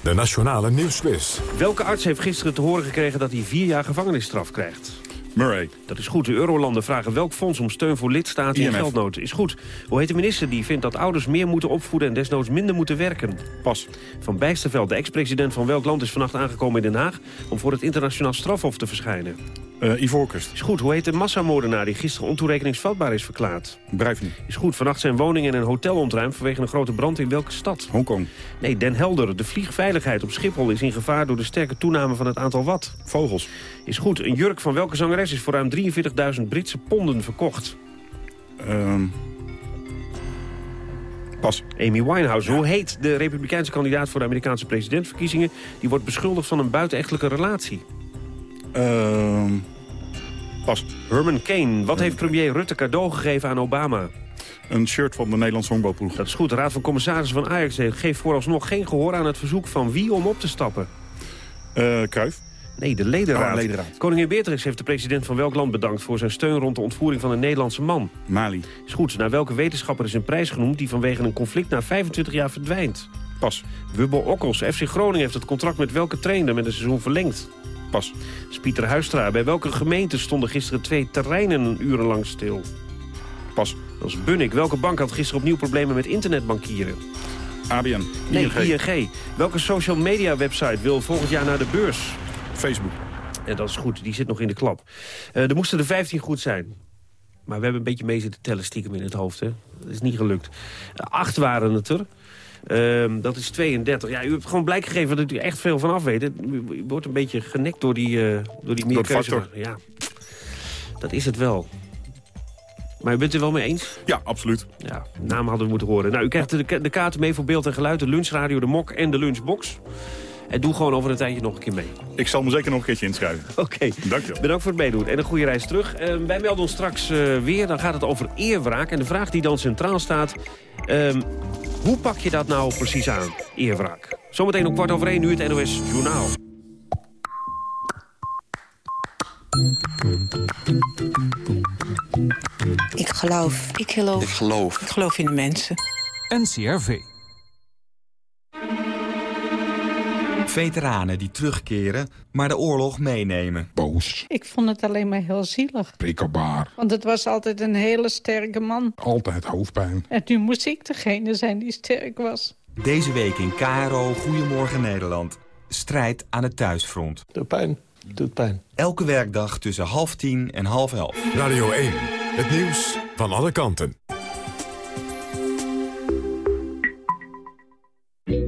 De Nationale Nieuwsquiz. Welke arts heeft gisteren te horen gekregen dat hij vier jaar gevangenisstraf krijgt? Murray. Dat is goed. De Eurolanden vragen welk fonds om steun voor lidstaten in geldnood. Is goed. Hoe heet de minister die vindt dat ouders meer moeten opvoeden... en desnoods minder moeten werken? Pas. Van Bijsterveld, de ex-president van welk land is vannacht aangekomen in Den Haag... om voor het internationaal strafhof te verschijnen? Uh, Ivoorkust. Is goed. Hoe heet de massamoordenaar die gisteren ontoerekeningsvatbaar is verklaard? Breivik. Is goed. Vannacht zijn woningen en een hotel ontruimd vanwege een grote brand in welke stad? Hongkong. Nee, Den Helder. De vliegveiligheid op Schiphol is in gevaar door de sterke toename van het aantal wat? Vogels. Is goed. Een jurk van welke zangeres is voor ruim 43.000 Britse ponden verkocht? Um, pas. Amy Winehouse. Ja. Hoe heet de republikeinse kandidaat voor de Amerikaanse presidentsverkiezingen? Die wordt beschuldigd van een buitenechtelijke relatie. Uh, pas. Herman Kane. Wat heeft premier Rutte cadeau gegeven aan Obama? Een shirt van de Nederlandse honkbalploeg. Dat is goed. De Raad van Commissarissen van Ajax geeft vooralsnog geen gehoor aan het verzoek van wie om op te stappen. Uh, Kruif. Nee, de ledenraad. Oh, ledenraad. Koningin Beatrix heeft de president van welk land bedankt... voor zijn steun rond de ontvoering van een Nederlandse man? Mali. Is goed. Naar welke wetenschapper is een prijs genoemd... die vanwege een conflict na 25 jaar verdwijnt? Pas. Wubbel Okkels. FC Groningen heeft het contract met welke trainer met een seizoen verlengd? Pas. Pieter Huistra. Bij welke gemeente stonden gisteren twee terreinen urenlang stil? Pas. Dat is Bunnik. Welke bank had gisteren opnieuw problemen met internetbankieren? ABN. Nee, ING. ING. Welke social media website wil volgend jaar naar de beurs? Facebook. En dat is goed, die zit nog in de klap. Uh, er moesten er 15 goed zijn. Maar we hebben een beetje mee zitten tellen stiekem in het hoofd. Hè? Dat is niet gelukt. Acht waren het er. Uh, dat is 32. Ja, u hebt gewoon blijk gegeven dat u echt veel van af weet. U wordt een beetje genekt door die, uh, door die meerkeuze. Ja, dat is het wel. Maar u bent het er wel mee eens? Ja, absoluut. Ja, naam hadden we moeten horen. Nou, u krijgt de, de kaarten mee voor beeld en geluid, de lunchradio, de mok en de lunchbox. En doe gewoon over een tijdje nog een keer mee. Ik zal me zeker nog een keertje inschrijven. Oké. Okay. Dank je wel. Bedankt voor het meedoen en een goede reis terug. Uh, wij melden ons straks uh, weer. Dan gaat het over eerwraak. En de vraag die dan centraal staat... Uh, hoe pak je dat nou precies aan, eerwraak? Zometeen om kwart over één, nu het NOS Journaal. Ik geloof. Ik geloof. Ik geloof. Ik geloof in de mensen. NCRV. Veteranen die terugkeren, maar de oorlog meenemen. Boos. Ik vond het alleen maar heel zielig. Prikkelbaar. Want het was altijd een hele sterke man. Altijd hoofdpijn. En nu moest ik degene zijn die sterk was. Deze week in KRO Goedemorgen Nederland. Strijd aan het thuisfront. De pijn doet pijn. Elke werkdag tussen half tien en half elf. Radio 1, het nieuws van alle kanten.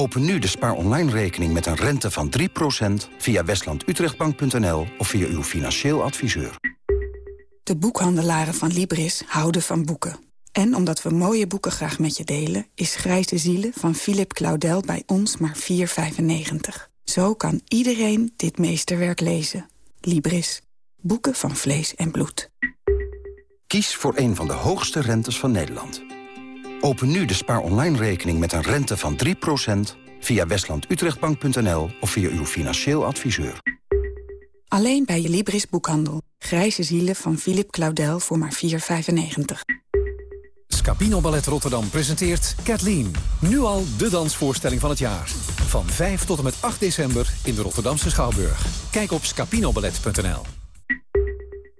Open nu de Spaar Online rekening met een rente van 3% via westlandutrechtbank.nl of via uw financieel adviseur. De boekhandelaren van Libris houden van boeken. En omdat we mooie boeken graag met je delen... is Grijze Zielen van Philip Claudel bij ons maar 4,95. Zo kan iedereen dit meesterwerk lezen. Libris. Boeken van vlees en bloed. Kies voor een van de hoogste rentes van Nederland. Open nu de Spaar Online rekening met een rente van 3% via westlandutrechtbank.nl of via uw financieel adviseur. Alleen bij je Libris boekhandel. Grijze zielen van Philip Claudel voor maar 4,95. Scapino Ballet Rotterdam presenteert Kathleen. Nu al de dansvoorstelling van het jaar. Van 5 tot en met 8 december in de Rotterdamse Schouwburg. Kijk op scapinoballet.nl.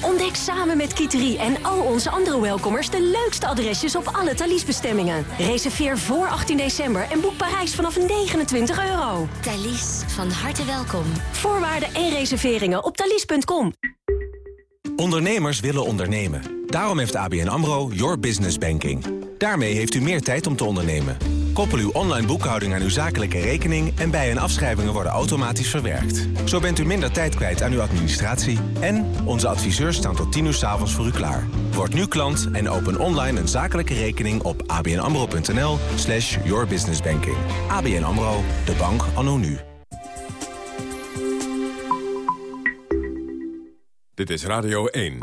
Ontdek samen met Kiteri en al onze andere welkomers... de leukste adresjes op alle Thalys-bestemmingen. Reserveer voor 18 december en boek Parijs vanaf 29 euro. Thalys, van harte welkom. Voorwaarden en reserveringen op thalys.com. Ondernemers willen ondernemen. Daarom heeft ABN AMRO Your Business Banking. Daarmee heeft u meer tijd om te ondernemen. Koppel uw online boekhouding aan uw zakelijke rekening... en bij- en afschrijvingen worden automatisch verwerkt. Zo bent u minder tijd kwijt aan uw administratie... en onze adviseurs staan tot 10 uur s avonds voor u klaar. Word nu klant en open online een zakelijke rekening op abnamro.nl slash yourbusinessbanking. ABN AMRO, de bank anno nu. Dit is Radio 1.